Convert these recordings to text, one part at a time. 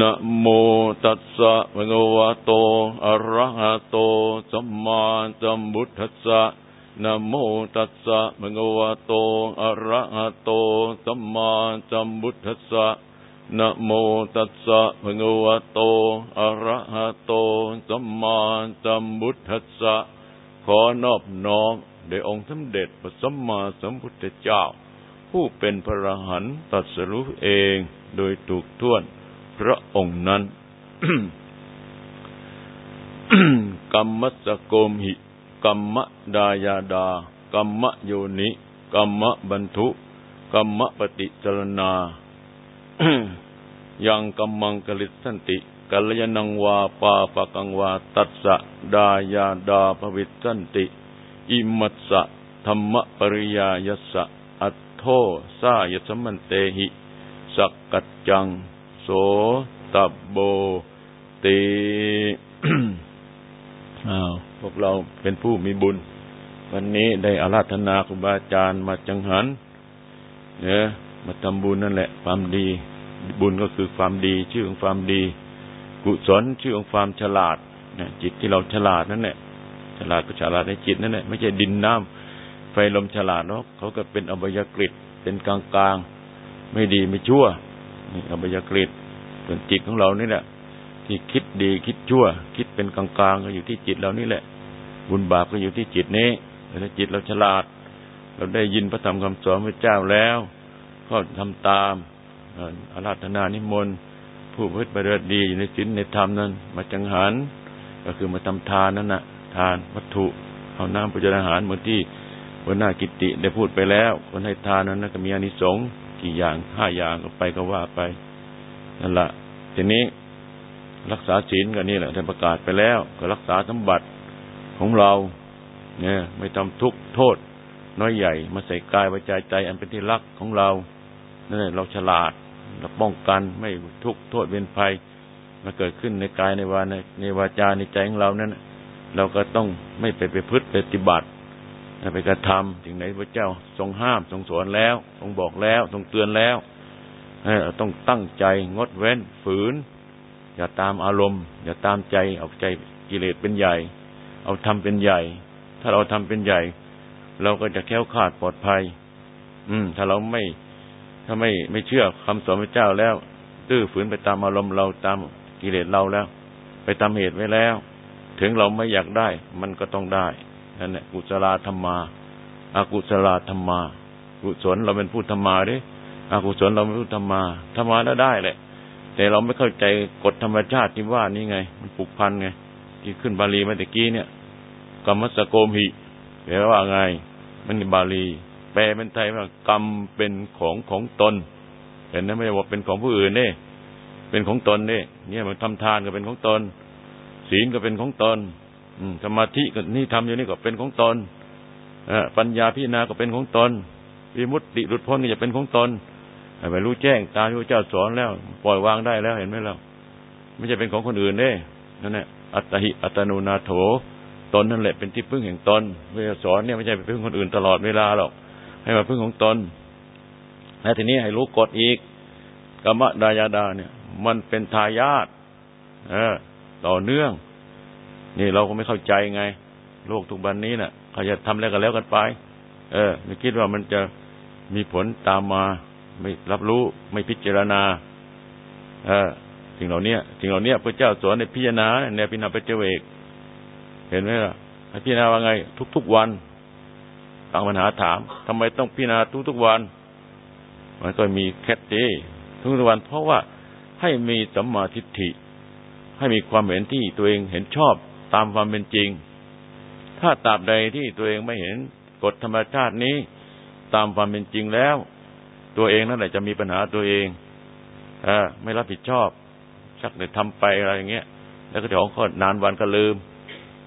นะโมตัสสะภะคะวะโต อะระหะโต สัมมาสัมพุทธัสสะนะโมตัสสะภะคะวะโต อะระหะโต สัมมาสัมพุทธัสสะนะโมตัสสะภะคะวะโต อะระหะโต สัมมาสัมพุทธัสสะ ขอนอบน้อมแด่องค์สมเด็จพระสัมมาสัมพุทธเจ้า ผู้เป็นพระอรหันต์ตรัสรู้เองโดยถูกท่วน พระองค์นั้นกรรมสโกมหิกรรมดายาดากรรมโยนิกรรมบรรทุกรรมปฏิจรณายังกรรมังกลิสันติกัลยนังวาปาปะกังวา ตัสสะดายาดาภวิสันติ อิมัสสะธรรมปริยายัสสะอัตโทสายสมันเตหิ สักกัจจัง โสตบโบติอ้าวพวกเราเป็นผู้มีบุญ วันนี้ได้อาราธนาครูบาอาจารย์มาจังหันเนี่ยมาทำบุญนั่นแหละ ความดี บุญก็คือความดี ชื่อของความดี กุศลชื่อของความฉลาดเนี่ยจิตที่เราฉลาดนั่นแหละฉลาดก็ฉลาดในจิตนั่นแหละไม่ใช่ดินน้ำไฟลมฉลาดเนาะเขาก็เป็นอบายกฤตเป็นกลางกลางๆไม่ดีไม่ชั่ว นี่อบายกฤตส่วนจิตของเรานี่แหละ ที่คิดดีคิดชั่ว คิดเป็นกลางกลางๆก็อยู่ที่จิตเรานี่แหละ บุญบาปก็อยู่ที่จิตนี้ถ้าจิตเราฉลาด เราได้ยินพระธรรมคำสอนพระเจ้าแล้ว ก็ทำตามอาราธนานิมนต์ผู้พึ่ปฏิบัติดีในศีลในธรรมนั้น มาจังหันก็คือมาทำทานนั่นนะทานวัตถุเอาน้ำปัจจัยอาหารเหมือนที่วันหน้ากิติได้พูดไปแล้ว คนให้ทานนั้นก็มีอนิสงส์ กี่อย่างห้าอย่างก็ไปก็ว่าไปนั่นแหละทีนี้รักษาศีลกันนี่แหละได้ประกาศไปแล้ว ก็รักษาสมบัติของเรา เนี่ย ไม่ทำทุกข์โทษ น้อยใหญ่ มาใส่กายวาจาใจ อันเป็นที่รักของเรานั่นแหละเราฉลาดเราป้องกันไม่ทุกข์โทษเวียนภัยมาเกิดขึ้นในกายในวาในในวาจาในใจของเรานั้นเราก็ต้องไม่ไปไปพฤติปฏิบัติ ไปกระทำถึงไหนพระเจ้าทรงห้ามทรงสอนแล้ว ทรงบอกแล้ว ทรงเตือนแล้วเราต้องตั้งใจงดเว้นฝืน อย่าตามอารมณ์ อย่าตามใจเอาใจกิเลสเป็นใหญ่ เอาทำเป็นใหญ่ ถ้าเราทำเป็นใหญ่ เราก็จะแค้วขาดปลอดภัย อืม ถ้าเราไม่ถ้าไม่ไม่เชื่อคำสอนพระเจ้าแล้วตื้อฝืนไปตามอารมณ์เราตามกิเลสเราแล้ว ไปตามเหตุไว้แล้ว ถึงเราไม่อยากได้ มันก็ต้องได้ นั่นแหละกุศลธรรมาอากุศลธรรมากุศลเราเป็นผู้ธรรมาดิอากุศลเราเป็นผู้ธรรมาธรรมาแล้วได้แหละ แต่เราไม่เข้าใจกฎธรรมชาติที่ว่านี่ไง มันผูกพันไง ที่ขึ้นบาลีเมื่อกี้เนี่ยกรรมสโกมหิแปลว่าไง มันบาลี แปลเป็นไทยว่ากรรมเป็นของของตนเห็นไหมไม่ได้บอกเป็นของผู้อื่นเนี่ยเป็นของตนเนี่ยเนี่ยมันทำทานก็เป็นของตน ศีลก็เป็นของตน สมาธิก็นี่ทำอยู่นี่ก็เป็นของตนปัญญาพิจารณาก็เป็นของตนวิมุตติหลุดพ้นก็จะเป็นของตนไปรู้แจ้งตามที่พระเจ้าสอนแล้ว ปล่อยวางได้แล้วเห็นไหมเราไม่ใช่เป็นของคนอื่นเด้นั่นแหละอัตหิอัตโนนาโถตนนั่นแหละเป็นที่พึ่งแห่งตนพระเจ้าสอนเนี่ยไม่ใช่ไปพึ่งคนอื่นตลอดเวลาหรอกให้มาพึ่งของตนและทีนี้ให้รู้กฎอีกกรรมดายาดาเนี่ย มันเป็นทายาทเออต่อเนื่อง นี่เราก็ไม่เข้าใจไง โลกทุกวันนี้นะ่ะเขาจะทำอะไรกันแล้วกันไป เออ ไม่คิดว่ามันจะมีผลตามมา ไม่รับรู้ไม่พิจารณา เออสิ่งเหล่านี้สิ่งเหล่านี้พระเจ้าสอนในพิจารณาในพินาเปเจเวก เห็นไหมล่ะให้พิจารณาว่าไง ทุกๆวันตั้งปัญหาถามทำไมต้องพิจารณาทุกๆวัน มันก็มีแคตเต้ทุกๆวัน เพราะว่าให้มีสัมมาทิฏฐิ ให้มีความเห็นที่ตัวเองเห็นชอบ ตามความเป็นจริง ถ้าตราบใดที่ตัวเองไม่เห็นกฎธรรมชาตินี้ตามความเป็นจริงแล้ว ตัวเองนั่นแหละจะมีปัญหาตัวเองอไม่รับผิดชอบ ชักเดี๋ยวทำไปอะไรอย่างเงี้ย แล้วก็เดี๋ยวก็นานวันก็ลืม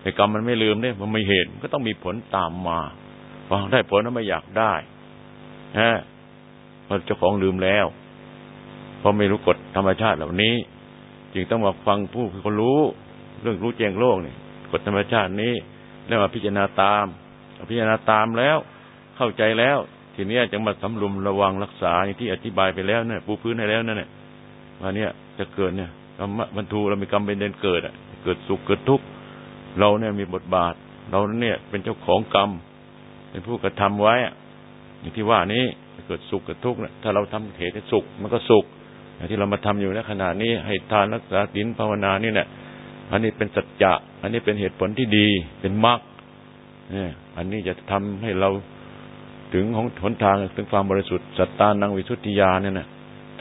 แต่กรรมมันไม่ลืมเนี่ยมันไม่เห็นก็ต้องมีผลตามมาพอได้ผลแล้วไม่อยากได้ฮะเพราะเจ้าของลืมแล้วเพราะไม่รู้กฎธรรมชาติเหล่านี้ จึงต้องมาฟังผู้คนรู้ เรื่องรู้แจ้งโลกเนี่ยกฎธรรมชาตินี้แล้วมาพิจารณาตามพิจารณาตามแล้ว เข้าใจแล้ว ทีนี้จะมาสำรวมระวังรักษาอย่างที่อธิบายไปแล้วเนี่ยปูพื้นให้แล้วนั่นแหละมาเนี่ยจะเกิดเนี่ยกรรมบรรทุเรามีกรรมเป็นเดนเกิดอะ เกิดสุขเกิดทุกข์เราเนี่ยมีบทบาท เราเนี่ยเป็นเจ้าของกรรม เป็นผู้กระทำไว้อย่างที่ว่านี้เกิดสุขเกิดทุกข์เนี่ยถ้าเราทำเหตุให้สุขมันก็สุขอย่างที่เรามาทำอยู่ในขณะนี้ให้ทานรักษาศีลภาวนานี่แหละ อันนี้เป็นสัจจะ อันนี้เป็นเหตุผลที่ดี เป็นมรรคเนี่ยอันนี้จะทำให้เราถึงของหนทางถึงความบริสุทธิ์สัตตานังวิสุทธิยาเนี่ยนะ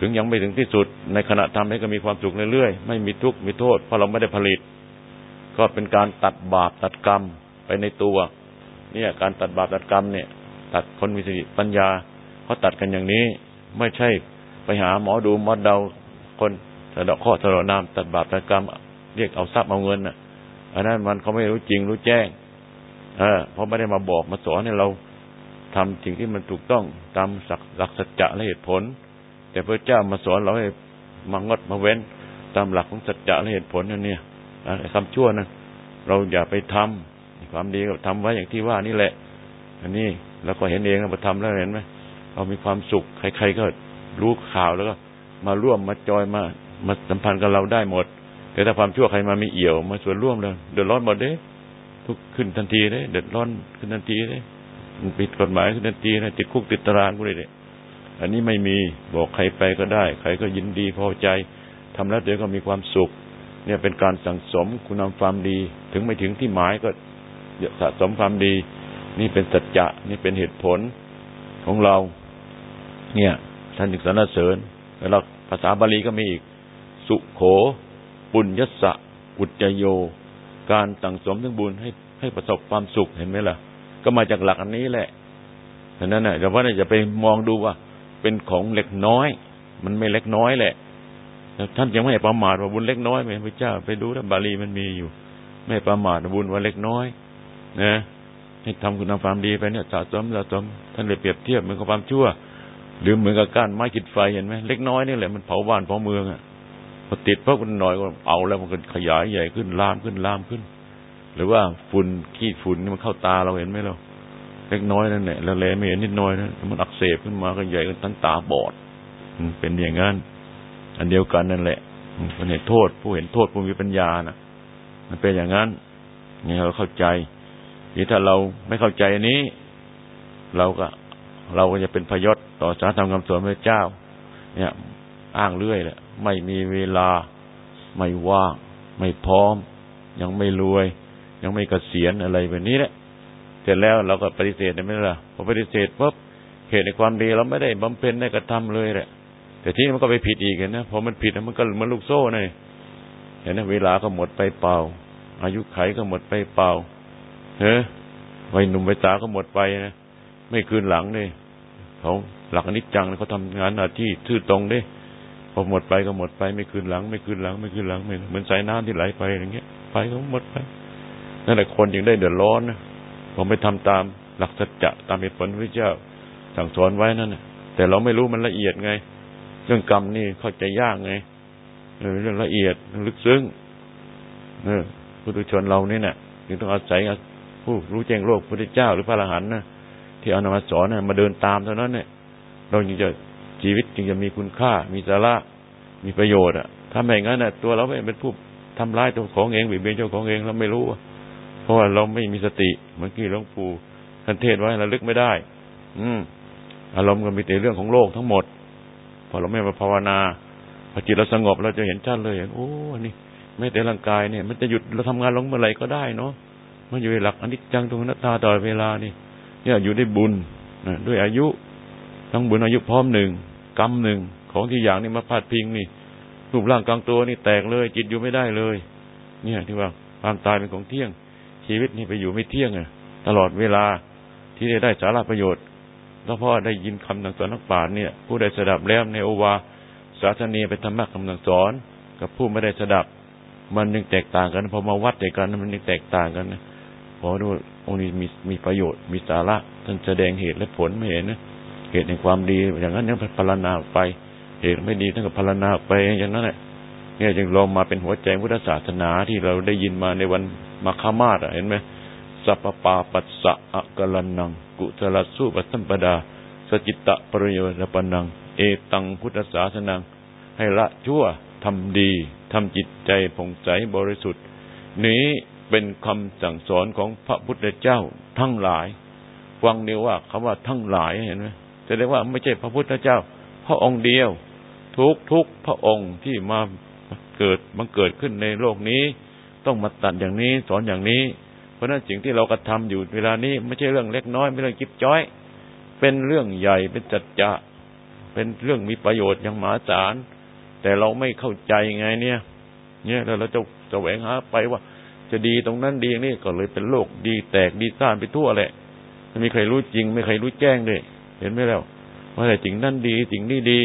ถึงยังไม่ถึงที่สุด ในขณะทำให้ก็มีความสุขเรื่อยๆ ไม่มีทุกข์มีโทษ เพราะเราไม่ได้ผลิต ก็เป็นการตัดบาปตัดกรรมไปในตัว เนี่ย การตัดบาปตัดกรรมเนี่ย ตัดคนมีสติปัญญาเขาตัดกันอย่างนี้ ไม่ใช่ไปหาหมอดูหมอเดาคนสะดอกข้อสะดอกนามตัดบาปตัดกรรม เรียกเอาทรัพย์เอาเงินอะอันนั้นมันเขาไม่รู้จริงรู้แจ้ง เออเพราะไม่ได้มาบอกมาสอนให้เราทำสิ่งที่มันถูกต้องตามหลักสัจจะและเหตุผล แต่พระเจ้ามาสอนเราให้มางดมาเว้น ตามหลักของสัจจะและเหตุผลนั่นเนี่ยคำชั่วนั้นเราอย่าไปทำความดีก็ทำไว้อย่างที่ว่านี่แหละ อันนี้เราก็เห็นเองเราทำแล้วเห็นไหมเรามีความสุขใครๆก็รู้ข่าวแล้วก็ มาร่วมมาจอยมามาสัมพันธ์กับเราได้หมด แต่ถ้าความชั่วใครมาไมีเอี่ยว มาส่วนร่วมเลยเดือดร้อนหมดเด้ทุกขึ้นทันทีเลยเดือดร้อนขึ้นทันทีเลยมันปิดกฎหมายขึ้นทันทีนะติดคุกติดตารางกูเลยเนี่ยอันนี้ไม่มีบอกใครไปก็ได้ ใครก็ยินดีพอใจทำแล้วเดี๋ยวก็มีความสุข เนี่ยเป็นการสั่งสมคุณงามความดี ถึงไม่ถึงที่หมายก็สะสมความดี นี่เป็นสัจจะนี่เป็นเหตุผลของเรา เนี่ย ท่านถึงสรรเสริญแล้วภาษาบาลีก็มีอีก สุโข ปุญญสะอุจโย การสั่งสมทั้งบุญให้ให้ประสบความสุขเห็นไหมล่ะ ก็มาจากหลักอันนี้แหละฉะนั้นน่ะแต่ว่าจะไปมองดูว่า เป็นของเล็กน้อย มันไม่เล็กน้อยแหละท่านยังไม่ประมาทว่าบุญเล็กน้อยไหมพระเจ้าไปดูนะบาลีมันมีอยู่ ไม่ประมาทบุญว่าเล็กน้อย นะให้ทำคุณงความดีไปเนี่ยสะสมสะสมท่านเลยเปรียบเทียบเหมือนกับความชั่ว หรือเหมือนกับก้านไม้กิดไฟเห็นไหมเล็กน้อยนี่แหละมันเผาบ้านเผาเมืองอะ พอติดเพราะมันหน่อยก็เอาแล้วมันก็ขยายใหญ่ขึ้นลามขึ้นลามขึ้น หรือว่าฝุ่นขี้ฝุ่นนี่มันเข้าตาเราเห็นไหมเราเล็กน้อยนั่นแหละแล้วแลไม่เห็นนิดน้อยนะมันอักเสบขึ้นมาก็ใหญ่กันทั้งตาบอดเป็นอย่างนั้นอันเดียวกันนั่นแหละมันเห็นโทษ ผู้เห็นโทษผู้มีปัญญานะมันเป็นอย่างนั้นนี่เราเข้าใจที่ถ้าเราไม่เข้าใจอันี้ เราก็ เราก็จะเป็นพยศต่อสารธรรมคำสอนพระเจ้า เนี่ย อ้างเรื่อยแหละ ไม่มีเวลา ไม่ว่าง ไม่พร้อม ยังไม่รวย ยังไม่กเกษียณอะไรแบบนี้แหละเสร็จแล้วเราก็ปฏิเสธได้ไหมล่ะพอปฏิเสธปุ๊บเหตุในความดีเราไม่ได้บำเพ็ญได้กระทำเลยแหละแต่ที่มันก็ไปผิดอีกเห็นะพอมันผิดมันก็มือนลูกโซ่ไงเห็นไหมเวลาก็หมดไปเปล่า อายุไขก็หมดไปเปล่าเฮ้ยวัยหนุ่มวัยสาวก็หมดไปนะไม่คืนหลังเลยเขาหลักอนิจจังเขาทำงานหน้าที่ทื่อตรงเด้ พอหมดไปก็หมดไปไม่คืนหลัง ไม่คืนหลัง ไม่คืนหลังไม่เหมือนสายน้ำที่ไหลไปอย่างเงี้ยไปก็หมดไปนั่นแหละคนยังได้เดือดร้อนนะผมไปทำตามหลักสัจจะตามเหตุผลพระเจ้าสั่งสอนไว้นั่นนะแต่เราไม่รู้มันละเอียดไง เรื่องกรรมนี่เข้าใจยากไงเรื่องละเอียดลึกซึ้งเออผู้ทุชนเรานี่เนี่ยจึงต้องอาศัยผู้รู้แจ้งโลกพระเจ้าหรือพระอรหันต์นะที่เอานำมาสอนนะมาเดินตามเท่านั้นเนี่ยเราจึงจะ ชีวิตจึงจะมีคุณค่า มีสาระมีประโยชน์อะถ้าไม่งั้นน่ะตัวเราไม่เป็นผู้ทำร้ายตัวของเองบีบเบียนเจ้าของเองเราไม่รู้ เพราะว่าเราไม่มีสติเมื่อกี้หลวงปู่ท่านเทศไว้เราลึกไม่ได้ อืมอารมณ์ก็มีแต่เรื่องของโลกทั้งหมด พอเราไม่มาภาวนาพอจิตเราสงบเราจะเห็นชัดเลยเห็นโอ้นี่ไม่แต่ร่างกายเนี่ย มันจะหยุดเราทำงานลงเมื่อไหร่ก็ได้เนาะมันอยู่ในหลักอนิจจังตรงนัตตาต่อเวลานี่เนี่ยอยู่ได้บุญนะด้วยอายุ ทั้งบุญอายุพร้อมหนึ่ง กรรมหนึ่งของที่อย่างนี้มาพาดพิงนี่รูปร่างกลางตัวนี่แตกเลย จิตอยู่ไม่ได้เลย เนี่ยที่ว่าความตายเป็นของเที่ยง ชีวิตนี่ไปอยู่ไม่เที่ยงอะ ตลอดเวลาที่ได้ได้สาระประโยชน์แล้วพ่อได้ยินคำต่างสอนนักปราเนี่ย ผู้ใดสดับแล้วในโอวาสาธนีไปธรรมะคำต่างสอน กับผู้ไม่ได้สดับ มันยังแตกต่างกันพอมาวัดแต่กันมันยังแตกต่างกันนะพอดูองค์นี้มีมีประโยชน์มีสาระท่านแสดงเหตุและผลไม่เห็นนะ เหตุในความดี อย่างนั้นยังพารณาไป เหตุไม่ดีท่านก็พารณาไปอย่างนั้นแหละเนี่ยจึงลงมาเป็นหัวใจพุทธศาสนาที่เราได้ยินมาในวันมาคามาตเห็นไหมสัพปาปัสสะอะกลันนัง กุศลสุปัสัมปดา สจิตตะปริโยชปนัง เอตังพุทธศาสนัง ให้ละชั่วทำดีทำจิตใจผ่องใสบริสุทธิ์ นี้เป็นคำสั่งสอนของพระพุทธเจ้าทั้งหลาย ฟังเดียวว่าคำว่าทั้งหลายเห็นไหม จะเรียกว่าไม่ใช่พระพุทธเจ้า พระองค์เดียว ทุกทุกพระองค์ที่มาเกิดมันเกิดขึ้นในโลกนี้ ต้องมาตัดอย่างนี้สอนอย่างนี้ เพราะนั้นสิ่งที่เรากระทาอยู่เวลานี้ ไม่ใช่เรื่องเล็กน้อยไม่เรื่องจิบจ้อย เป็นเรื่องใหญ่เป็นจัดจะเป็นเรื่องมีประโยชน์อย่างมหาศาลแต่เราไม่เข้าใจไงเนี่ย เนี่ยแล้วเราจะแสวงหาไปว่า จะดีตรงนั้นดีนี่ก็เลยเป็นโลกดีแตกดีซ่านไปทั่วแหละไม่มีใครรู้จริง ไม่ใครรู้แจ้งเลย เห็นไหมแล้วว่าแต่สิ่งนั้นดีสิ่งนี้ดี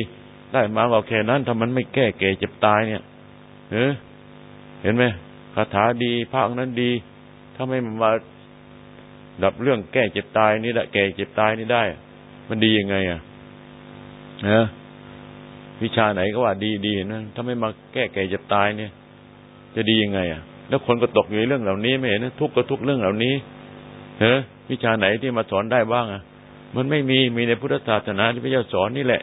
ได้มาก็แค่นั้นถ้ามันไม่แก้แก่เจ็บตายเนี่ยเออเห็นไหมคาถาดีภาคนั้นดี ถ้าไม่มาดับเรื่องแก้เจ็บตายนี่ได้แก่เจ็บตายนี่ได้ มันดียังไง อะเออวิชาไหนก็ว่าดีดีนะถ้าไม่มาแก้แก่เจ็บตายเนี่ย จะดียังไง อะ แล้วคนก็ตกอยู่ในเรื่องเหล่านี้ไม่เห็นนะทุกข์ก็ทุกข์เรื่องเหล่านี้เฮ้วิชาไหนที่มาสอนได้บ้างอะ มันไม่มีมีในพุทธศาสนาที่พระเจ้าสอนนี่แหละ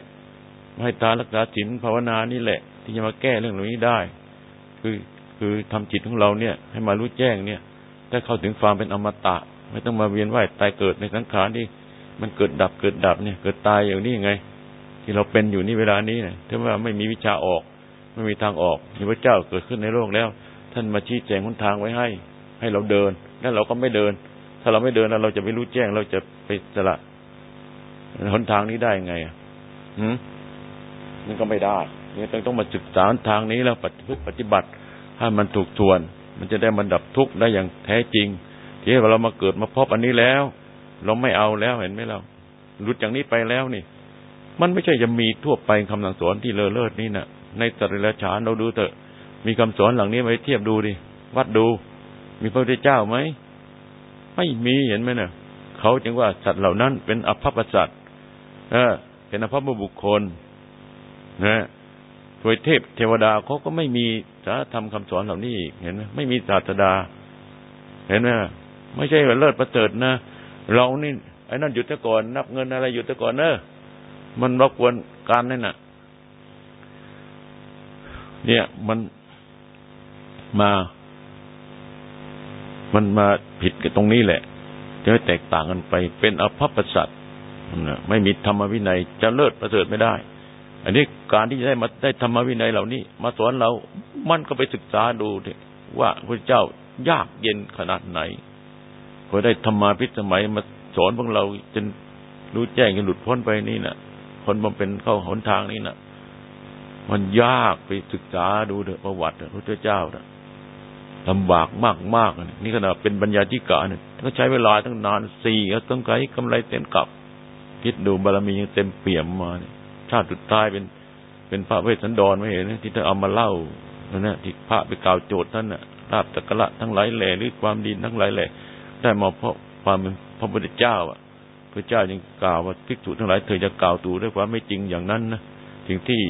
ให้ตารักษาศีลภาวนานี่แหละ ที่จะมาแก้เรื่องเหล่านี้ได้ คือคือทำจิตของเราเนี่ย ให้มารู้แจ้งเนี่ยได้เข้าถึงความเป็นอมตะ ไม่ต้องมาเวียนว่ายตายเกิดในสังขารที่มันเกิดดับเกิดดับเนี่ย เกิดตายอย่างนี้ยังไง ที่เราเป็นอยู่นี่เวลานี้เนี่ยถ้าว่าไม่มีวิชาออก ไม่มีทางออกมีพระเจ้าเกิดขึ้นในโลกแล้ว ท่านมาชี้แจงหนทางไว้ให้ ให้เราเดินแล้วเราก็ไม่เดิน ถ้าเราไม่เดินแล้วเราจะไม่รู้แจ้งเราจะไปสละ หนทางนี้ได้ยังไงอะหืมมันก็ไม่ได้เนี่ยต้องต้องมาศึกษาทางนี้แล้วปฏิบัติปฏิบัติให้มันถูกทวน มันจะได้มันดับทุกข์ได้อย่างแท้จริง ที่เรามาเกิดมาพบอันนี้แล้ว เราไม่เอาแล้วเห็นไหมเราหลุดจากนี้ไปแล้วนี่ มันไม่ใช่จะมีทั่วไปคำสั่งสอนที่เลอเลิศนี่นะในตริลฉานเราดูเถอะ มีคำสอนหลังนี้ไปเทียบดูดิวัดดู มีพระพุทธเจ้าไหมไม่มีเห็นไหมเนะ่ะเขาจึงว่าสัตว์เหล่านั้นเป็นอภัพสัตว เออ เป็นอภัพบุคคลนะโดยเทพเทวดาเขาก็ไม่มีสารธรรมคำสอนเหล่านี้อีกเห็นไหมไม่มีศาสดา เห็นไหมไม่ใช่ว่าเลิศประเสริฐนะเรานี่ไอ้นั่นหยุดตะก่อนนับเงินอะไรหยุดตะก่อนเนอะมันรบกวนการนั่นน่ะ เนี่ยมันมา มันมาผิดกันตรงนี้แหละจะแตกต่างกันไป เป็นอภัพสัตว ไม่มีธรรมวินัยจะเลิศประเสริฐไม่ได้ อันนี้การที่จะได้มาได้ธรรมวินัยเหล่านี้ มาสอนเรา มันก็ไปศึกษาดูว่าพระเจ้ายากเย็นขนาดไหนพอได้ธรรมาพิสมัยมาสอนพวกเราจนรู้แจ้งจนหลุดพ้นไปนี่นะคนมันเป็นเข้าหนทางนี้นะมันยากไปศึกษาดูเถอะประวัติพระเจ้านะลำบากมากมากนี่ขนาดเป็นบัญญาธิกาเนี่ยก็ใช้เวลาตั้งนานสี่ต้องไกกำไรเต็มกับ คิดดูบารมียังเต็มเปี่ยมมาเนี่ยชาติสุดท้ายเป็น เป็นพระเวสสันดรไม่เห็นที่ท่านเอามาเล่านั่นนะที่พระไปกล่าวโจทย์ท่านน่ะลาบตะกละทั้งหลายแหล่หรือความดีทั้งหลายแหล่ได้มาเพราะความเป็นพระพุทธเจ้า อะ พระเจ้ายังกล่าวว่าภิกษุทั้งหลายเธอจะกล่าวตูด้วยความไม่จริงอย่างนั้นนะสิ่งที่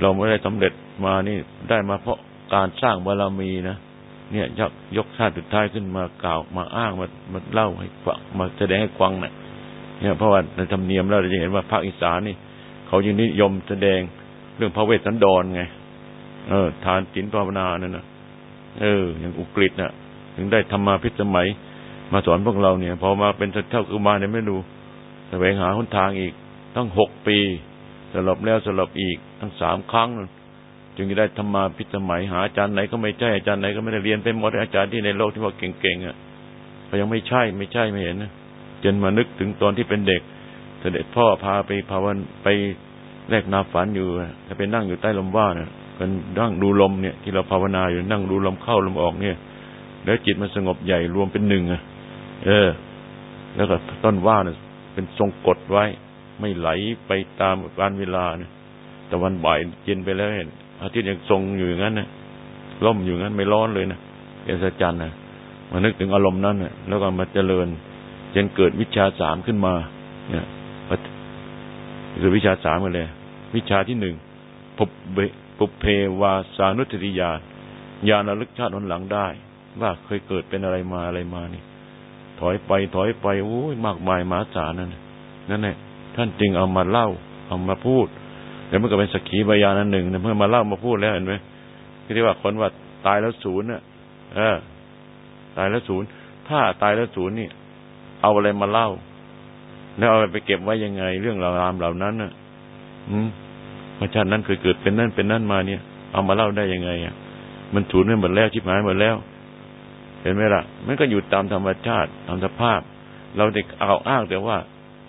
เราไม่ได้สำเร็จมานี่ได้มาเพราะการสร้างบารมีนะเนี่ยยกยกชาติสุดท้ายขึ้นมากล่าวมาอ้างมามาเล่าให้ฟังมาแสดงให้ฟังนะ่ะ เนี่ยเพราะว่าในธรรมเนียมเราจะเห็นว่าภาคอีสานนี่ เขายังนิยมแสดงเรื่องพระเวสสันดรไง เออ ทานศีลภาวนานั่นนะเออ อย่างอุกฤษนะ่ะ ถึงได้ธรรมาพิสมัย มาสอนพวกเราเนี่ย พอมาเป็นเท่าคือมาเนี่ยไม่ดูแสวงหาหนทางอีกตั้งหกปีสลบแล้วสลบอีกทั้งสามครั้งจึงจะได้ธรรมาพิสมัยหาอาจารย์ไหนก็ไม่ใช่อาจารย์ไหนก็ไม่ได้เรียนเป็นหมดอาจารย์ที่ในโลกที่ว่าเก่งๆอะเขายังไม่ใช่ไม่ใช่ไม่เห็นนะ จนมานึกถึงตอนที่เป็นเด็ก เสด็จพ่อพาไปภาวนไปแรกนาฝันอยู่จะไปนั่งอยู่ใต้ลมว่าเนี่ยกันนั่งดูลมเนี่ย ที่เราภาวนาอยู่นั่งดูลมเข้าลมออกเนี่ย แล้วจิตมันสงบใหญ่รวมเป็นหนึ่งอะ เออ แล้วก็ต้นว่าเนี่ยเป็นทรงกดไว้ ไม่ไหลไปตามการเวลาเนี่ยแต่วันบ่ายเย็นไปแล้วเห็นอาทิตย์ยังทรงอยู่อย่างนั้นนะร่มอยู่งั้นไม่ร้อนเลยนะเอสจันนะมานึกถึงอารมณ์นั้นนะแล้วก็มาเจริญ จนเกิดวิชาสามขึ้นมา เนี่ยคือวิชาสามกันเลย วิชาที่หนึ่งปุเพวาสานุติยานญาณระลึกชาตินหลังได้ ว่าเคยเกิดเป็นอะไรมาอะไรมานี่ ถอยไปถอยไปโอ้ยมากมายมหาศาลนั่นนั่นแหละท่านจึงเอามาเล่า เอามาพูดแล้วมันก็เป็นสกขีพยานอันหนึ่งเมื่อมาเล่ามาพูดแล้วเห็นไหมที่เรียกว่าคนว่าตายแล้วศูนย์น่ะ เออ ตายแล้วศูนย์ถ้าตายแล้วศูนย์นี่ เอาอะไรมาเล่า แล้วเอาไปเก็บไว้ยังไง เรื่องราวรามเหล่านั้นน่ะ อืมพระชาตินั้นเคยเกิดเป็นนั่นเป็นนั่นมาเนี่ย เอามาเล่าได้ยังไงอะ มันศูนย์ไปหมดแล้วชิบหายหมดแล้ว เห็นไหมล่ะ มันก็อยู่ตามธรรมชาติตามสภาพ เราเด็กเอาอ้างแต่ว่า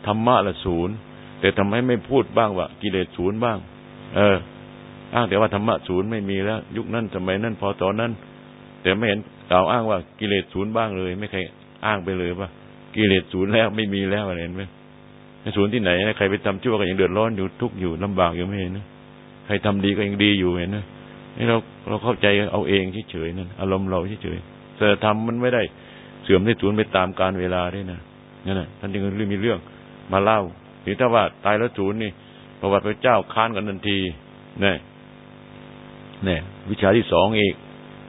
ธรรมะละศูนย์แต่ทำไมไม่พูดบ้างว่ากิเลสศูนย์บ้าง เออ อ้างแต่ว่าธรรมะศูนย์ไม่มีแล้ว ยุคนั้นสมัยนั้นพอตอนนั้น แต่ไม่เห็นกล่าวอ้างว่ากิเลสศูนย์บ้างเลย ไม่เคยอ้างไปเลยว่า กิเลสศูนย์แล้วไม่มีแล้วเห็นไหมศูนย์ที่ไหนใครไปทำชั่วก็ยังเดือดร้อนอยู่ทุกข์อยู่ลำบากอยู่ไม่เห็นนะใครทำดีก็ยังดีอยู่เห็นนะนี่เราเราเข้าใจเอาเองเฉยๆนั่นอารมณ์เราเฉยๆแต่ทำมันไม่ได้เสื่อมได้ศูนย์ไปตามกาลเวลาด้วยนะนั่นแหละท่านจึงมีเรื่องมาเล่าหรือถ้าว่าตายแล้วศูนย์นี่ประวัติพระเจ้าค้านกันทันทีเนี่ยเนี่ยวิชาที่สองเอก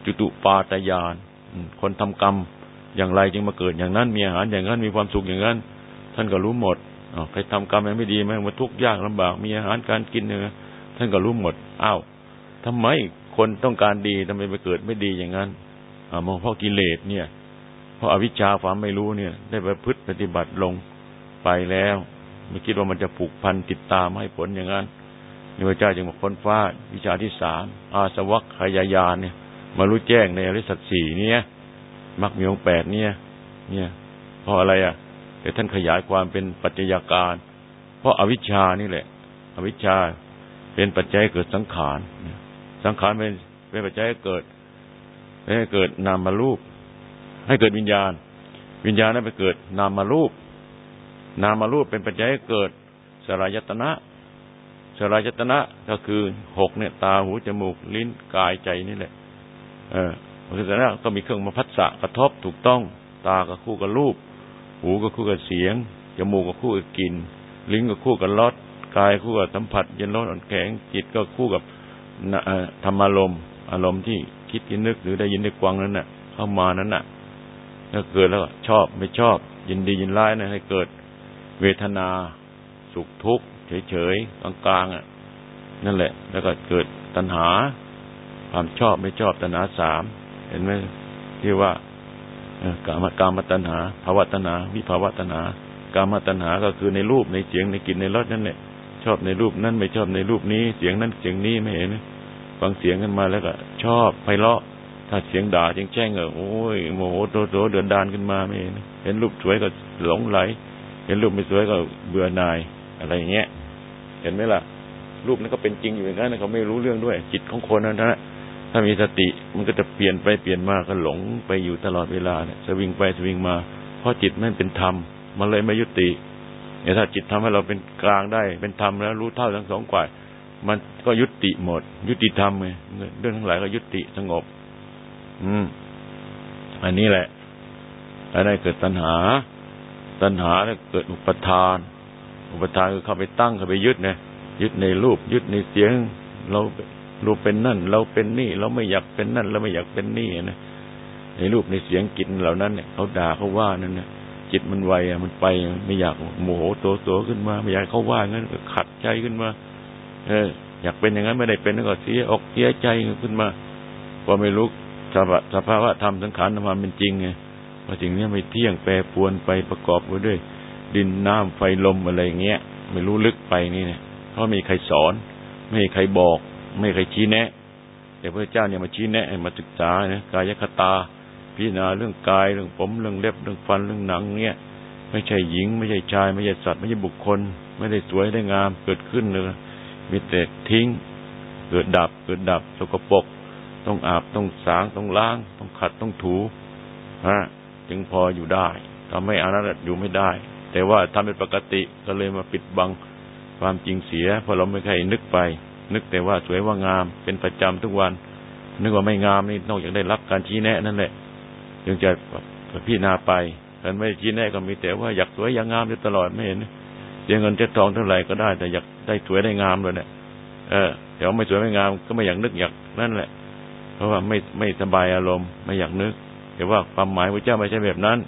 จุตุปาตยานคนทำกรรม อย่างไรจึงมาเกิดอย่างนั้น มีอาหารอย่างนั้นมีความสุขอย่างนั้น ท่านก็รู้หมดใครทำกรรมยังไม่ดีไหมมาทุกข์ยากลำบาก มีอาหารการกินเนี่ยท่านก็รู้หมดอ้าวทำไมคนต้องการดีทำไมไปเกิดไม่ดีอย่างนั้นอ่ามองเพราะกิเลสเนี่ย เพราะอวิชชาความไม่รู้เนี่ย ได้ไปพฤติปฏิบัติลงไปแล้วไม่คิดว่ามันจะผูกพันติดตามให้ผลอย่างนั้นนี่พระเจ้าจึงมาค้นฟ้าวิชาที่สามอาสวัคขยายานเนี่ย มารู้แจ้งในอริสัตสี่เนี่ย มักมีองแปดเนี่ย เนี่ยเพราะอะไรอะ แต่ท่านขยายความเป็นปัจจัยการ เพราะอาวิชชานี่แหละ อวิชชาเป็นปัจจัยเกิดสังขารสังขารเป็นเป็นปัจจัยเกิดให้เกิดนามารูป ให้เกิดวิญญาณ วิญญาณนั้นไปเกิดนามารูป นามารูปเป็นปัจจัยเกิดสลายตนะสลายตนะก็คือหกเนี่ย ตาหูจมูกลิ้นกายใจนี่แหละ เออ สลายตนะก็มีเครื่องมาพัสสะกระทบถูกต้อง ตาก็คู่กับรูป หูก็คู่กับเสียง จมูกก็คู่กับกลิ่น ลิ้นก็คู่กับรส กายคู่กับสัมผัส เย็นร้อนอ่อนแข็ง จิตก็คู่กับธรรมอารมณ์ อารมณ์ที่คิดคิดนึกหรือได้ยินได้กวางนั้นน่ะ เข้ามานั้นน่ะถ้าเกิดแล้วชอบไม่ชอบ ยินดียินร้ายนะให้เกิดเวทนา สุขทุกข์เฉยๆกลางๆอะนั่นแหละ แล้วก็เกิดตัณหา ความชอบไม่ชอบตัณหาสาม ห็นไหมที่ว่ากามกามตัณหาภาวะตัณหาวิภาวะตัณหากามตัณหาก็คือในรูปในเสียงในกลิ่นในรสนั่นแหละชอบในรูปนั้น ไม่ชอบในรูปนี้ เสียงนั้นเสียงนี้ไม่เห็นฟังเสียงกันมาแล้วก็ ชอบไพเราะ ถ้าเสียงด่าจ้งแจ้งเออโอ้ยโมโหโตโตเดือดดานขึ้นมาไม่เห็นเห็นรูปสวยก็หลงไหล เห็นรูปไม่สวยก็เบื่อหน่ายอะไรอย่างเงี้ย เห็นไหมล่ะรูปนั้นก็เป็นจริงอยู่อย่างนั้นเขาไม่รู้เรื่องด้วย จิตของคนนั้นนะ ถ้ามีสติมันก็จะเปลี่ยนไปเปลี่ยนมาก็หลงไปอยู่ตลอดเวลาเนี่ยสวิงไปสวิงมา เพราะจิตไมันเป็นธรรมมันเลยไม่ยุติเนี่ยถ้าจิตทำให้เราเป็นกลางได้ เป็นธรรมแล้วรู้เท่าทั้งสองฝ่ายมันก็ยุติหมด ยุติธรรมไงเรื่องทั้งหลายก็ยุติสงบ อืม อันนี้แหละอะไรเกิดตัณหา ตัณหาแล้วเกิดอุปทาน อุปทานคือเข้าไปตั้งเข้าไปยึดนะยึดในรูป ยึดในเสียง เรา เรูปเป็นนั่น เราเป็นนี่ เราไม่อยากเป็นนั่น เราไม่อยากเป็นนี่นะในรูปในเสียงกินเหล่านั้นเนี่ยเขาด่าเขาว่านั่นเนี่ยจิตมันไวอะมันไปไม่อยากโมโหโตโตขึ้นมา ไม่อยากเขาว่างั้นก็ขัดใจขึ้นมา เออ อยากเป็นอย่างนั้นไม่ได้เป็นก็เสียอกเสียใจขึ้นมาพอไม่รู้สภาสภาวะธรรมสังขารธรรมเป็นจริงไงว่าสิ่งนี้ไม่เที่ยงแปรปวนไปประกอบไปด้วย ดินน้ำไฟลมอะไรเงี้ยไม่รู้ลึกไปนี่เนี่ยเพราะไม่มีใครสอน ไม่มีใครบอก ไม่มีใครชี้แนะ แต่พระเจ้าเนี่ยมาชี้แนะมาศึกษาเนี่ยกายคตา พิจารณาเรื่องกายเรื่องผมเรื่องเล็บเรื่องฟันเรื่องหนังเนี่ยไม่ใช่หญิง ไม่ใช่ชาย ไม่ใช่สัตว์ไม่ใช่บุคคล ไม่ได้สวยได้งามเกิดขึ้นเลยมีแต่ทิ้ง เกิดดับ เกิดดับสกปรกต้องอาบต้องสางต้องล้าง ต้องขัดต้องถูฮะจึงพออยู่ได้ทำให้อานัตอยู่ไม่ได้ แต่ว่าทำเป็นปกติก็เลยมาปิดบังความจริงเสียเพราะเราไม่เคยนึกไป นึกแต่ว่าสวยว่างาม เป็นประจำทุกวัน นึกว่าไม่งามนี่นอกจากได้รับการชี้แนะนั่นแหละจึงจะพี่นาไปท่านไม่ชี้แน่ก็มีแต่ว่าอยากสวยอยากงามอยู่ตลอดไม่เห็นเสียเงินเจ็ทองเท่าไหร่ก็ได้ แต่อยากได้สวยได้งามเลยเนี่ยเออแต่ว่าไม่สวยไม่งามก็ไม่อยากนึกอยากนั่นแหละ เพราะว่าไม่ไม่สบายอารมณ์ไม่อยากนึกแต่ว่าความหมายพระเจ้าไม่ใช่แบบนั้น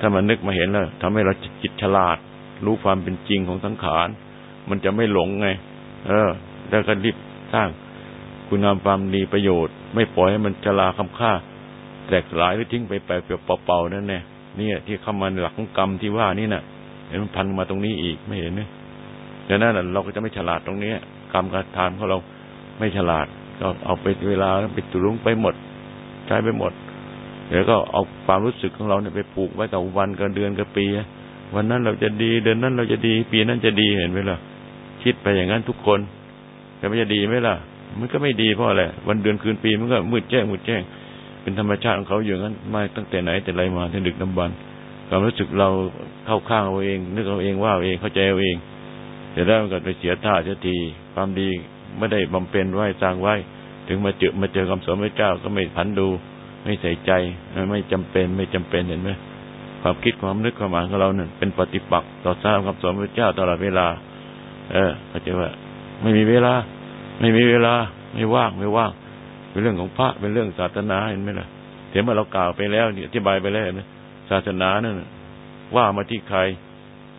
ถ้ามันนึกมาเห็นแล้วทำให้เราจิตฉลาด รู้ความเป็นจริงของสังขาร มันจะไม่หลงไง เออ แล้วก็รีบสร้างคุณงามความดีประโยชน์ ไม่ปล่อยให้มันชราคำค่า แตกสลายหรือทิ้งไปไปเปล่าๆนั่นแน่นี่ที่เข้ามาหลักของกรรมที่ว่านี่น่ะ เห็นมันพันมาตรงนี้อีกไม่เห็นไหมดังนั้นเราก็จะไม่ฉลาดตรงนี้กรรมการทานของเราไม่ฉลาด ก็เอาไปเวลาไปตุลุงไปหมด ใช้ไปหมดเดี๋ยวก็เอาความรู้สึกของเราเนี่ยไปปลูกไว้กับวันกับเดือนกับปี วันนั้นเราจะดีเดือนนั้นเราจะดี ปีนั้นจะดีเห็นไหมล่ะคิดไปอย่างนั้นทุกคน แต่มันจะดีไหมล่ะ มันก็ไม่ดีเพราะอะไรวันเดือนคืนปีมันก็มืดแจ้งมืดแจ้ง เป็นธรรมชาติของเขาอย่างนั้นมาตั้งแต่ไหนแต่ไรมาถึงดึกน้ำบันความรู้สึกเราเข้าข้างเอาเอง นึกเอาเองว่าเอาเองเข้าใจเอาเองเดี๋ยวแล้วมันก็ไปเสียท่าเสียทีความดีไม่ได้บำเพ็ญไว้สร้างไว้ ถึงมาเจอมาเจอคำสอนพระเจ้าก็ไม่ผันดูไม่ใส่ใจไม่จำเป็นไม่จำเป็นเห็นไหมความคิดความนึกความหมายของเราเนี่ยเป็นปฏิปักษ์ต่อสร้างคำสอนพระเจ้าตลอดเวลา เออเขาจะว่า ไม่มีเวลา ไม่มีเวลา ไม่ว่างไม่ว่างเป็นเรื่องของพระเป็นเรื่องศาสนาเห็นไหมล่ะเดี๋ยวเมื่อเรากล่าวไปแล้วเนี่ยอธิบายไปแล้วนะศาสนาเนั่นว่ามาที่ใคร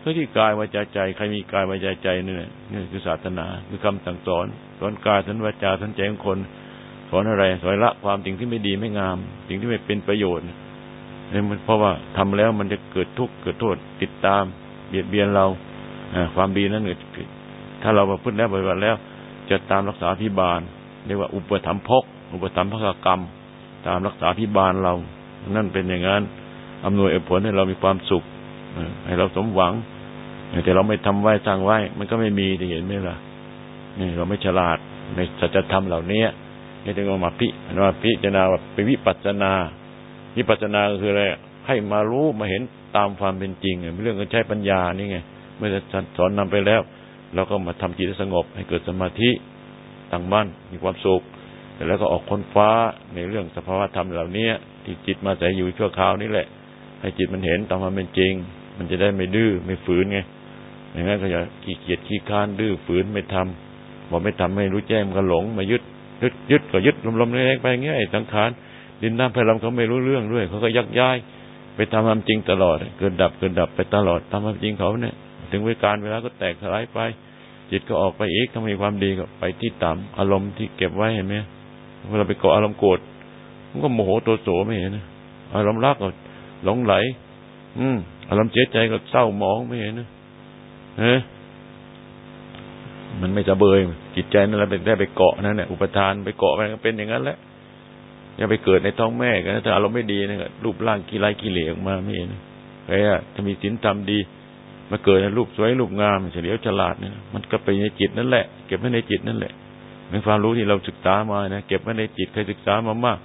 เพที่กายวาจาใจใครมีกายวาจาใจเนี่ยนี่คือศาสนาคือคำสั่งสอนสอนกายสอนวาจาสอนใจของคนสอนอะไรสอนละความสิ่งที่ไม่ดีไม่งาม สิ่งที่ไม่เป็นประโยชน์เนี่ยมันเพราะว่าทำแล้วมันจะเกิดทุกข์เกิดโทษติดตาม เบียดเบียนเราอความดีนั้น ถ้าเรามาพูดแล้วปฏิบัติแล้ว จะตามรักษาพิบาลเรียกว่าอุปถัมภกอุปถัมภกกรรม ตามรักษาพิบาลเรา นั่นเป็นอย่างนั้นอำนวยผลให้เรามีความสุขให้เราสมหวังแต่เราไม่ทำไหว้สร้างไหว้มันก็ไม่มีจะเห็นไหมล่ะนี่เราไม่ฉลาดในสัจธรรมเหล่านี้นี่จึงเอามาพิมาพิจารณาว่าเป็นวิปัสนาวิปัสนาคืออะไรให้มารู้มาเห็นตามความเป็นจริงเรื่องการใช้ปัญญานี่ไงเมื่อสอนนำไปแล้ว เราก็มาทำจิตสงบ ให้เกิดสมาธิตั้งมั่นมีความสุขแล้วก็ออกค้นฟ้าในเรื่องสภาวธรรมเหล่านี้ที่จิตมาใส่อยู่ชั่วคราวนี่แหละ ให้จิตมันเห็นตามความเป็นจริง มันจะได้ไม่ดื้อไม่ฝืนไงอย่างนั้นก็อย่าขี้เกียจขี้ค้านดื้อฝืนไม่ทำบอกไม่ทำไม่รู้แจ้งมันก็หลงมายึดยึดยึดก็ยึดลมๆแรงๆไปอย่างเงี้ยไอ้สังขารดินน้ำไฟลมเขาไม่รู้เรื่องด้วยเขาก็ยักย้าย ไปทำความจริงตลอด เกิดดับเกิดดับไปตลอดทำความจริงเขาเนี่ย ถึงเวลาการเวลาก็แตกสลายไป จิตก็ออกไปอีกถ้ามีความดีก็ไปที่ต่ำอารมณ์ที่เก็บไว้เห็นไหมเวลาไปเกาะอารมณ์โกรธมันก็โมโหโตโสไม่เห็นนะอารมณ์รักก็หลงไหล อืมอารมณ์เสียใจก็เศร้าหมองไม่เห็นนะเฮ้มันไม่จะเบยจิตใจนั่นแหละเป็นได้ไปเกาะนั่นแหละอุปทานไปเกาะไปก็เป็นอย่างนั้นแหละอย่าไปเกิดในท้องแม่กันถ้าอารมณ์ไม่ดีนะรูปร่างกีไรกีเหลออกมาไม่เห็นใครอะถ้ามีศีลธรรมดี มาเกิดในรูปสวยรูปงามเฉลียวฉลาดเนี่ยมันก็ไปในจิตนั่นแหละ เก็บไว้ในจิตนั่นแหละในความรู้ที่เราศึกษามานะเก็บไว้ในจิตใครศึกษามามาก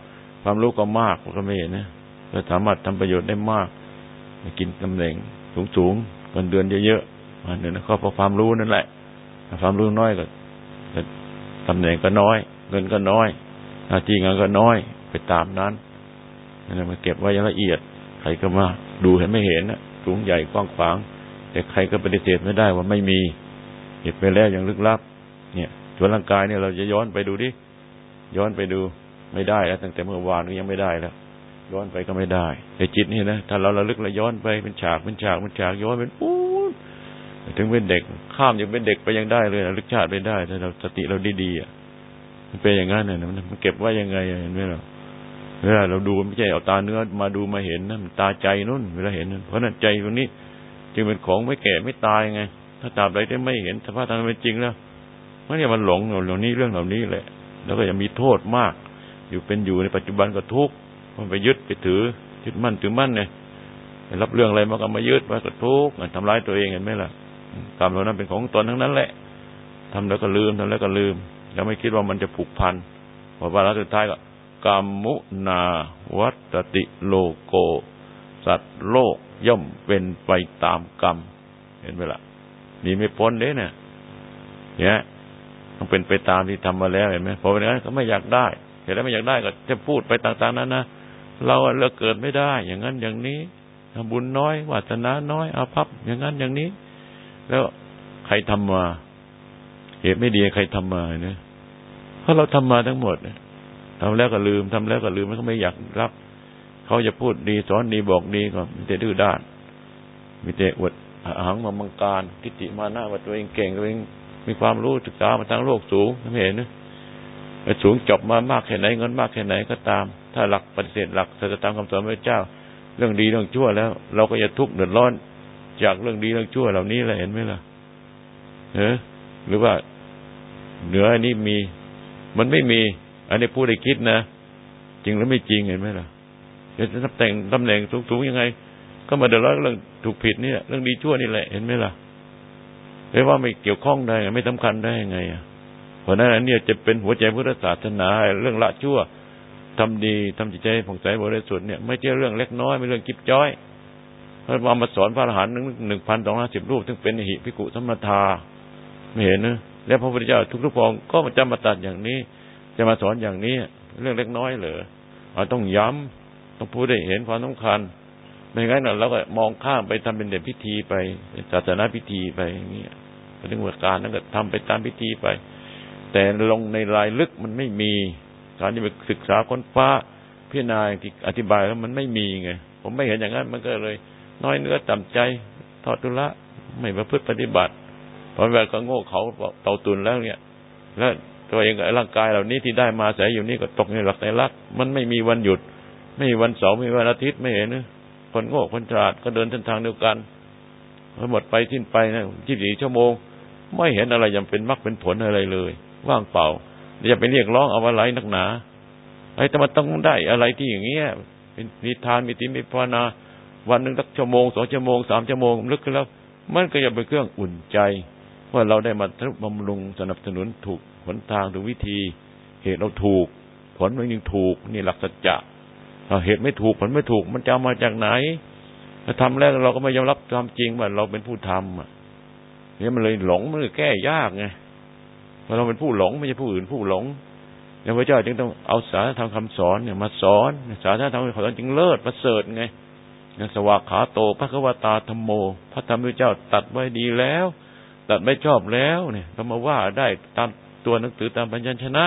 ความรู้ก็มากก็ไม่เห็นนะก็สามารถทำประโยชน์ได้มากกินตำแหน่งสูงสูงเงินเดือนเยอะๆมาเนี่ยนะก็เพราะความรู้นั่นแหละความรู้น้อยก็ตำแหน่งก็น้อย เงินก็น้อยหน้าที่งานก็น้อยไปตามนั้นนั่นมาเก็บไว้อย่างละเอียดใครก็มาดูเห็นไม่เห็นนะสูงใหญ่กว้างขวาง แต่ใครก็ปฏิเสธไม่ได้ว่าไม่มีเก็บไปแล้วอย่างลึกลับ เนี่ยส่วนร่างกายเนี่ยเราจะย้อนไปดูดิย้อนไปดูไม่ได้แล้วตั้งแต่เมื่อวานก็ยังไม่ได้แล้วย้อนไปก็ไม่ได้แต่จิตนี่นะถ้าเราระลึกเราย้อนไปเป็นฉากเป็นฉากเป็นฉากย้อนเป็นปูนถึงเป็นเด็ก ข้ามยังเป็นเด็กไปยังได้เลยระลึกชาติไปได้ถ้าเราสติเราดีๆอะมันเป็นอย่างนั้นเนี่ยมันเก็บไว้ยังไงเห็นไหมเราเวลาเราดูไม่ใช่เอาตาเนื้อมาดูมาเห็นนะมันตาใจนู่นเวลาเห็นนเพราะนั้นใจตรงนี้ จึงเป็นของไม่แก่ไม่ตายไง ถ้าตราบใดที่ไม่เห็นสภาพทางเป็นจริงแล้วมันเนี่ยมันหลงเหล่านี้เรื่องเหล่านี้แหละ แล้วก็ยังมีโทษมาก อยู่เป็นอยู่ในปัจจุบันก็ทุกข์มันไปยึดไปถือยึดมั่นถือมั่นเนี่ยรับเรื่องอะไรมาก็มายึดมาก็ทุกข์ทำร้ายตัวเองเห็นไหมล่ะกรรมเหล่านั้นเป็นของตนทั้งนั้นแหละทำแล้วก็ลืมทำแล้วก็ลืม แล้วไม่คิดว่ามันจะผูกพันพอวาระสุดท้ายก็กรรมุนาวัตติโลโก สัตว์โลก ย่อมเป็นไปตามกรรม เห็นไหมล่ะนี่ไม่พ้นเด้เนี่ยเนี่ยต้องเป็นไปตามที่ทำมาแล้วเห็นไหมพอเป็นงั้นก็ไม่อยากได้เห็นแล้วไม่อยากได้ก็จะพูดไปต่างๆนั้นนะเราเราเกิดไม่ได้ อย่างนั้นอย่างนี้บุญน้อยวาสนาน้อยอาภัพอย่างนั้นอย่างนี้ แล้วใครทำมา เหตุไม่ดีใครทำมาเนี่ยเพราะเราทำมาทั้งหมดเนี่ยทำแล้วก็ลืมทำแล้วก็ลืมมันก็ไม่อยากรับ เขาจะพูดดีสอนดีบอกดีก็มีแต่ดื้อด้าน มีแต่อวดหังมามังการทิฏฐิมานะว่าตัวเองเก่งตัวเองมีความรู้ศึกษามาทางโลกสูงไม่เห็นนะสูงจบมามากแค่ไหนเงินมากแค่ไหนก็ตาม ถ้าหลักปฏิเสธหลักสัจธรรมคำสอนพระเจ้า เรื่องดีเรื่องชั่วแล้ว เราก็จะทุกข์เดือดร้อน จากเรื่องดีเรื่องชั่วเหล่านี้แหละเห็นไหมล่ะเออหรือว่าเหนืออันนี้มี มันไม่มี อันนี้พูดได้คิดนะ จริงหรือไม่จริงเห็นไหมล่ะ จะตำแหน่งตำแหน่งสูงๆยังไง ก็มาเดือดร้อนเรื่องถูกผิดนี่เรื่องดีชั่วนี่แหละเห็นไหมล่ะเรียกว่าไม่เกี่ยวข้องได้ไม่สำคัญได้ยังไงอะเพราะนั้นเนี่ยจะเป็นหัวใจพุทธศาสนา เรื่องละชั่วทำดีทำจิตใจผ่องใสบริสุทธิ์เนี่ยไม่ใช่เรื่องเล็กน้อยไม่เรื่องกิบจ้อยพระมามาสอนพระอรหันต์หนึ่งหนึ่งพันสองร้อยสิบรูปซึ่งเป็นหิพิกุสมมาทาไม่เห็นนะแล้วพระพุทธเจ้าทุกๆพองก็มาจำมาตัดอย่างนี้ จะมาสอนอย่างนี้ เรื่องเล็กน้อยเหรอเราต้องย้ำ ต้องพูดได้เห็นความสำคัญ ไม่งั้นเราก็มองข้ามไปทำเป็นเด่นพิธีไปศาสนาพิธีไปอย่างเงี้ยเรื่องการนั้นก็ทำไปตามพิธีไป แต่ลงในรายลึกมันไม่มี การที่ไปศึกษาค้นฟ้าพิจารณาที่อธิบายแล้วมันไม่มีไงผมไม่เห็นอย่างนั้นมันก็เลย น้อยเนื้อต่ำใจทอดทุละไม่ประพฤติปฏิบัติพอเวลาก็โง่เขาเต่าตุนแล้วเนี่ย แล้วตัวเองร่างกายเหล่านี้ที่ได้มาอาศัยอยู่นี่ก็ตกในหลักในรัก มันไม่มีวันหยุด ไม่มีวันเสาร์ไม่มีวันอาทิตย์ไม่เห็นนะคนโง่คนฉลาดก็เดินเส้นทางเดียวกันหมดไปทิ้นไปนะยี่สิบสี่ชั่วโมง ไม่เห็นอะไรยังเป็นมรรคเป็นผลอะไรเลย ว่างเปล่าจะไปเรียกร้องเอาอะไรนักหนาไอ้แต่มันต้องได้อะไรที่อย่างเงี้ยมีทานมีติมีภาวนา วันหนึ่งสักชั่วโมงสองชั่วโมงสามชั่วโมงลึกขึ้นแล้ว มันก็จะเป็นเครื่องอุ่นใจว่าเราได้มาทบำรุงสนับสนุนถูกหนทางถูกวิธี เหตุเราถูก ผลมันยังถูกนี่หลักสัจจะ เหตุไม่ถูกผลไม่ถูก มันจะมาจากไหนถ้าทำแล้วเราก็ไม่ยอมรับความจริงว่าเราเป็นผู้ทำอะนี่ยมันเลยหลงมันเลยแก้ยากไงเพราะเราเป็นผู้หลงไม่ใช่ผู้อื่นผู้หลงแล้วพระเจ้าจึงต้องเอาสารธรรมคำสอนเนี่ยมาสอนสารธรรมคำสอนจึงเลิศประเสริฐไงสวากขาโตพระควตาธรรมโม พระธรรมเจ้าตัดไว้ดีแล้ว ตัดไม่ชอบแล้วเนี่ยเรามาว่าได้ตามตัวหนังสือตามปัญญชนะ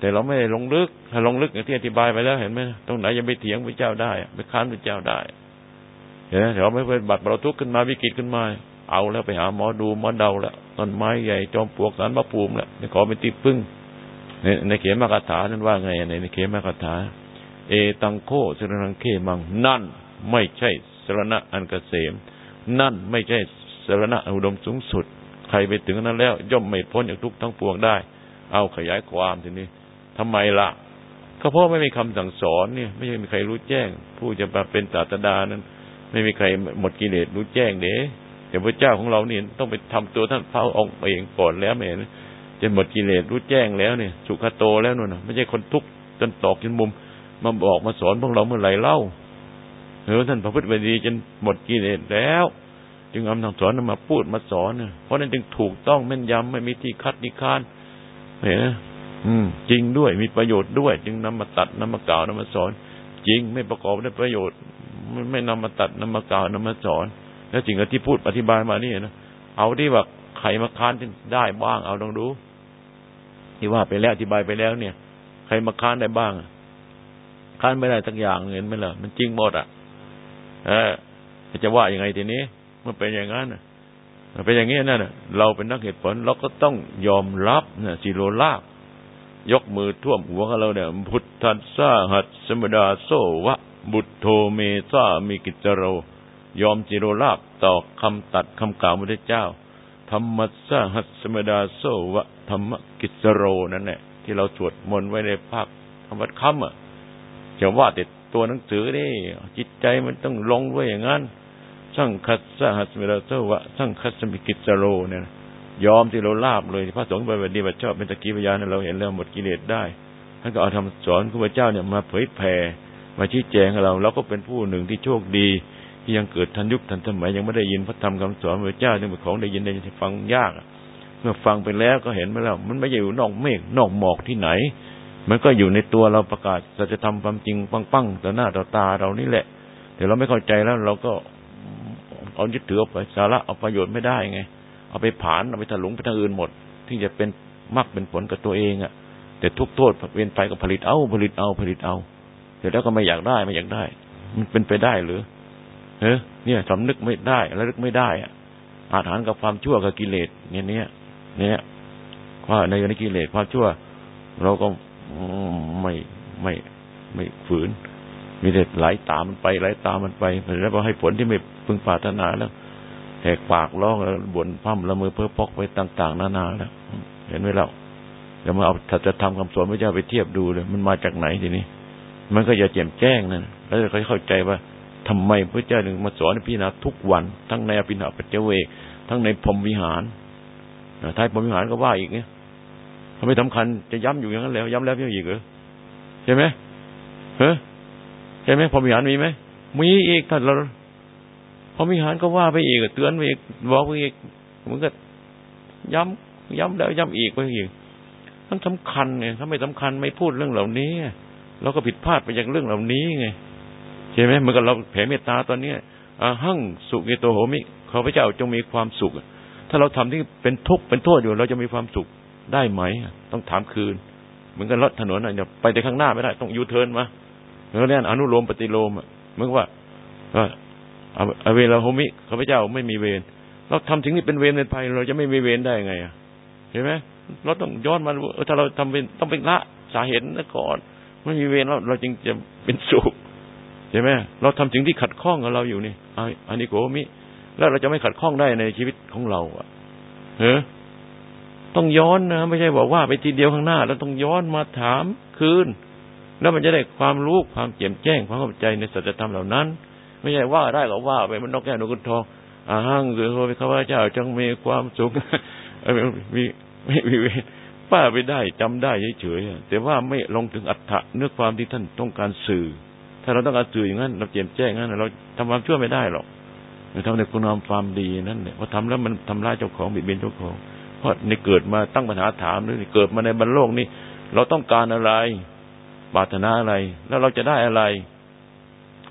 แต่เราไม่ได้ลงลึก ถ้าลงลึกอย่างที่อธิบายไปแล้วเห็นไหมตรงไหนยังไปเถียงพระเจ้าได้ไปค้านพระเจ้าได้เห็นไหมเราไม่เป็นบัตรเราทุกข์ขึ้นมาวิกฤตขึ้นมา เอาแล้วไปหาหมอดูหมอเดาแล้วต้นไม้ใหญ่จอมปลวกสารพระภูมิแล้วในขอเป็นที่พึ่งในในเขมากถานั้นว่าไงในในเขมากถา เอตังโคสรนังเคมัง นั่นไม่ใช่สรณะอันเกษม นั่นไม่ใช่สรณะอุดมสูงสุด ใครไปถึงนั้นแล้ว ย่อมไม่พ้นจากทุกข์ทั้งปวงได้ เอาขยายความทีนี้ ทำไมละ่ะก็เพราะไม่มีคำสั่งสอนเนี่ย ไม่ใช่มีใครรู้แจ้ง ผู้จะมาเป็นศาสดานั้น ไม่มีใครหมดกิเลสรู้แจ้งเด้แต่พระเจ้าของเราเนี่ยต้องไปทำตัวท่านพระองค์เองก่อนแล้วไม่เห็นจะหมดกิเลสรู้แจ้งแล้วเนี่ยสุขโตแล้วนู่นนะไม่ใช่คนทุกข์จนตอกจนมุมมาบอกมาสอนพวกเราเมื่อไหร่เล่าเออท่านพระพุทธเจ้าจนหมดกิเลสแล้ว จึงเอาคำสอนมาพูดมาสอนเนี่ยเพราะนั้นจึงถูกต้องแม่นยำไม่มีที่คัดนิค้านเห็น อืม จริงด้วยมีประโยชน์ด้วย จึงนำมาตัดนำมากล่าวนำมาสอน จริงไม่ประกอบด้วยประโยชน์ ไม่ไม่นำมาตัดนำมากล่าวนำมาสอน แล้วจริงกับที่พูดอธิบายมานี่นะเอาที่ว่าใครมาค้านได้บ้าง เอาลองดูที่ว่าไปแล้วอธิบายไปแล้วเนี่ย ใครมาค้านได้บ้างค้านไม่ได้สักอย่างเห็นไหมล่ะมันจริงหมดอะ เออจะว่าอยังไงทีนี้มันเป็นอย่างนั้นเป็นอย่างนี้นั่นเราเป็นนักเหตุผลเราก็ต้องยอมรับนะสิโรลาบ ยกมือท่วมหัวของเราเนี่ย พุทธัสสะหัดสมดาโซวะ บุตโทเมซามีกิจโร ยอมจิโรลาบต่อคำตัดคำกล่าวพระเจ้า ธรรมัสสะหัดสมดาโซวะธรรมกิจโรนั่นแหละที่เราสวดมนต์ไว้ในภาคธรรมคำอะจะว่าแต่ตัวหนังสือนี่จิตใจมันต้องลงไว้อย่างนั้นสั่งคัสสะหัสมิราโซวะสั่งคัสมิกิจโรเนี่ย ยอมที่เราลาบเลยพระสงฆ์ไปปฏิบัติชอบเป็นตะกี้พยานเราเห็นแล้วหมดกิเลสได้ท่านก็เอาธรรมสอนของพระเจ้าเนี่ยมาเผยแผ่มาชี้แจงให้เราเราก็เป็นผู้หนึ่งที่โชคดี ที่ยังเกิดทันยุคทันสมัยยังไม่ได้ยินพระธรรมคำสอนพระเจ้าจึงเป็นของได้ยินได้ฟังยากเมื่อฟังไปแล้วก็เห็นไปแล้ว มันไม่อยู่นอกเมฆนอกหมอกที่ไหน มันก็อยู่ในตัวเราประกาศสัจธรรมความจริงปังๆต่อหน้าต่อตาเรานี่แหละแต่เราไม่เข้าใจแล้วเราก็เอายึดถือไปสาระเอาประโยชน์ไม่ได้ไง เอาไปผานเอาไปถลุงไปทางอื่นหมด ที่จะเป็นมรรคเป็นผลกับตัวเองอะ แต่ทุกโทษเวียนไปก็ผลิตเอาผลิตเอาผลิตเอาเสร็จแล้วก็ไม่อยากได้ไม่อยากได้ มันเป็นไปได้หรือเฮ้เนี่ยสำนึกไม่ได้ระลึกไม่ได้อะอาถรรพ์กับความชั่วกับกิเลสเนี่ยเนี่ยเนี่ยว่าในในกิเลสความชั่ว เราก็ไม่ไม่ไม่ฝืน มีแต่ไหลตามมันไปไหลตามมันไปแล้วพอให้ผลที่ไม่พึงปรารถนาแล้ว แหกปากร้องแล้วบ่นพั่มละมือเพ้อปอกไปต่าง ๆ นานาแล้วเห็นไหมเราเดี๋ยวมาเอาถ้าจะทำคำสอนพระเจ้าไปเทียบดูเลย มันมาจากไหนทีนี้ มันก็จะแจ่มแจ้งนั่นแล้วจะเข้าใจว่าทำไมพระเจ้าถึงมาสอนพี่นาทุกวัน ทั้งในอภินาปัจเจเวกทั้งในพรมวิหารท้ายพรมวิหารก็ว่าอีกเนี่ยทำไมสำคัญจะย้ำอยู่อย่างนั้นแล้ว ย้ำแล้วย้ำอีกเหรอใช่ไหมเฮ้ใช่ไหมพรมวิหารมีไหมมีอีกท่านเรา พรมวิหารก็ว่าไปอีกเตือนไปอีกบอกไปอีกมันก็ย้ำย้ำแล้วย้ำอีกไปอีกมันสำคัญไงถ้าไม่สำคัญไม่พูดเรื่องเหล่านี้เราก็ผิดพลาดไปจากเรื่องเหล่านี้ไงใช่ไหมเมื่อกับเราแผ่เมตตาตอนเนี้ยอาหั่งสุกิโตโหมิข้าพเจ้าจงมีความสุข ถ้าเราทำที่เป็นทุกข์เป็นโทษอยู่ เราจะมีความสุขได้ไหม ต้องถามคืน เหมือนกันรถถนนเนี่ยไปแต่ข้างหน้าไม่ได้ ต้องยูเทิร์นมาเหมือนเรื่องอนุโลมปฏิโลมเหมือนว่า อเวลาโฮมิข้าพเจ้าไม่มีเวรเราทำถึงนี่เป็นเวรเป็นภัยเราจะไม่มีเวรได้ไงอะเห็นไหมเราต้องย้อนมาถ้าเราทำเป็นต้องเป็นละสาเหตุนั่นก่อนไม่มีเวรเราเราจึงจะเป็นสุขใช่ไหมเราทำถึงที่ขัดข้องกับเราอยู่นี่อันนี้โกมิแล้วเราจะไม่ขัดข้องได้ในชีวิตของเราอะเฮ้ต้องย้อนนะไม่ใช่บอกว่าไปทีเดียวข้างหน้าแล้วต้องย้อนมาถามคืน แล้วมันจะได้ความรู้ความแจ่มแจ้งความเข้าใจในสัจธรรมเหล่านั้น ไม่ใช่ว่าได้ก็ว่าไปมันนกแก้วนกขุนทองอาหังหรือพระข้าพเจ้าจงมีความสุขมีไม่มีเวป้าไปได้จำได้เฉยๆแต่ว่าไม่ลงถึงอัตถะเนื้อความที่ท่านต้องการสื่อ ถ้าเราต้องการสื่ออย่างนั้นเราเจียมแจ้งงั้นเราทำความชั่วไม่ได้หรอกการทำในคุณงามความดีนั่นเนี่ยพอทำแล้วมันทำร้ายเจ้าของบิดเบียนเจ้าของ เพราะในเกิดมาตั้งปัญหาถามนี่เกิดมาในบรรโลกนี้เราต้องการอะไรปรารถนาอะไร แล้วเราจะได้อะไร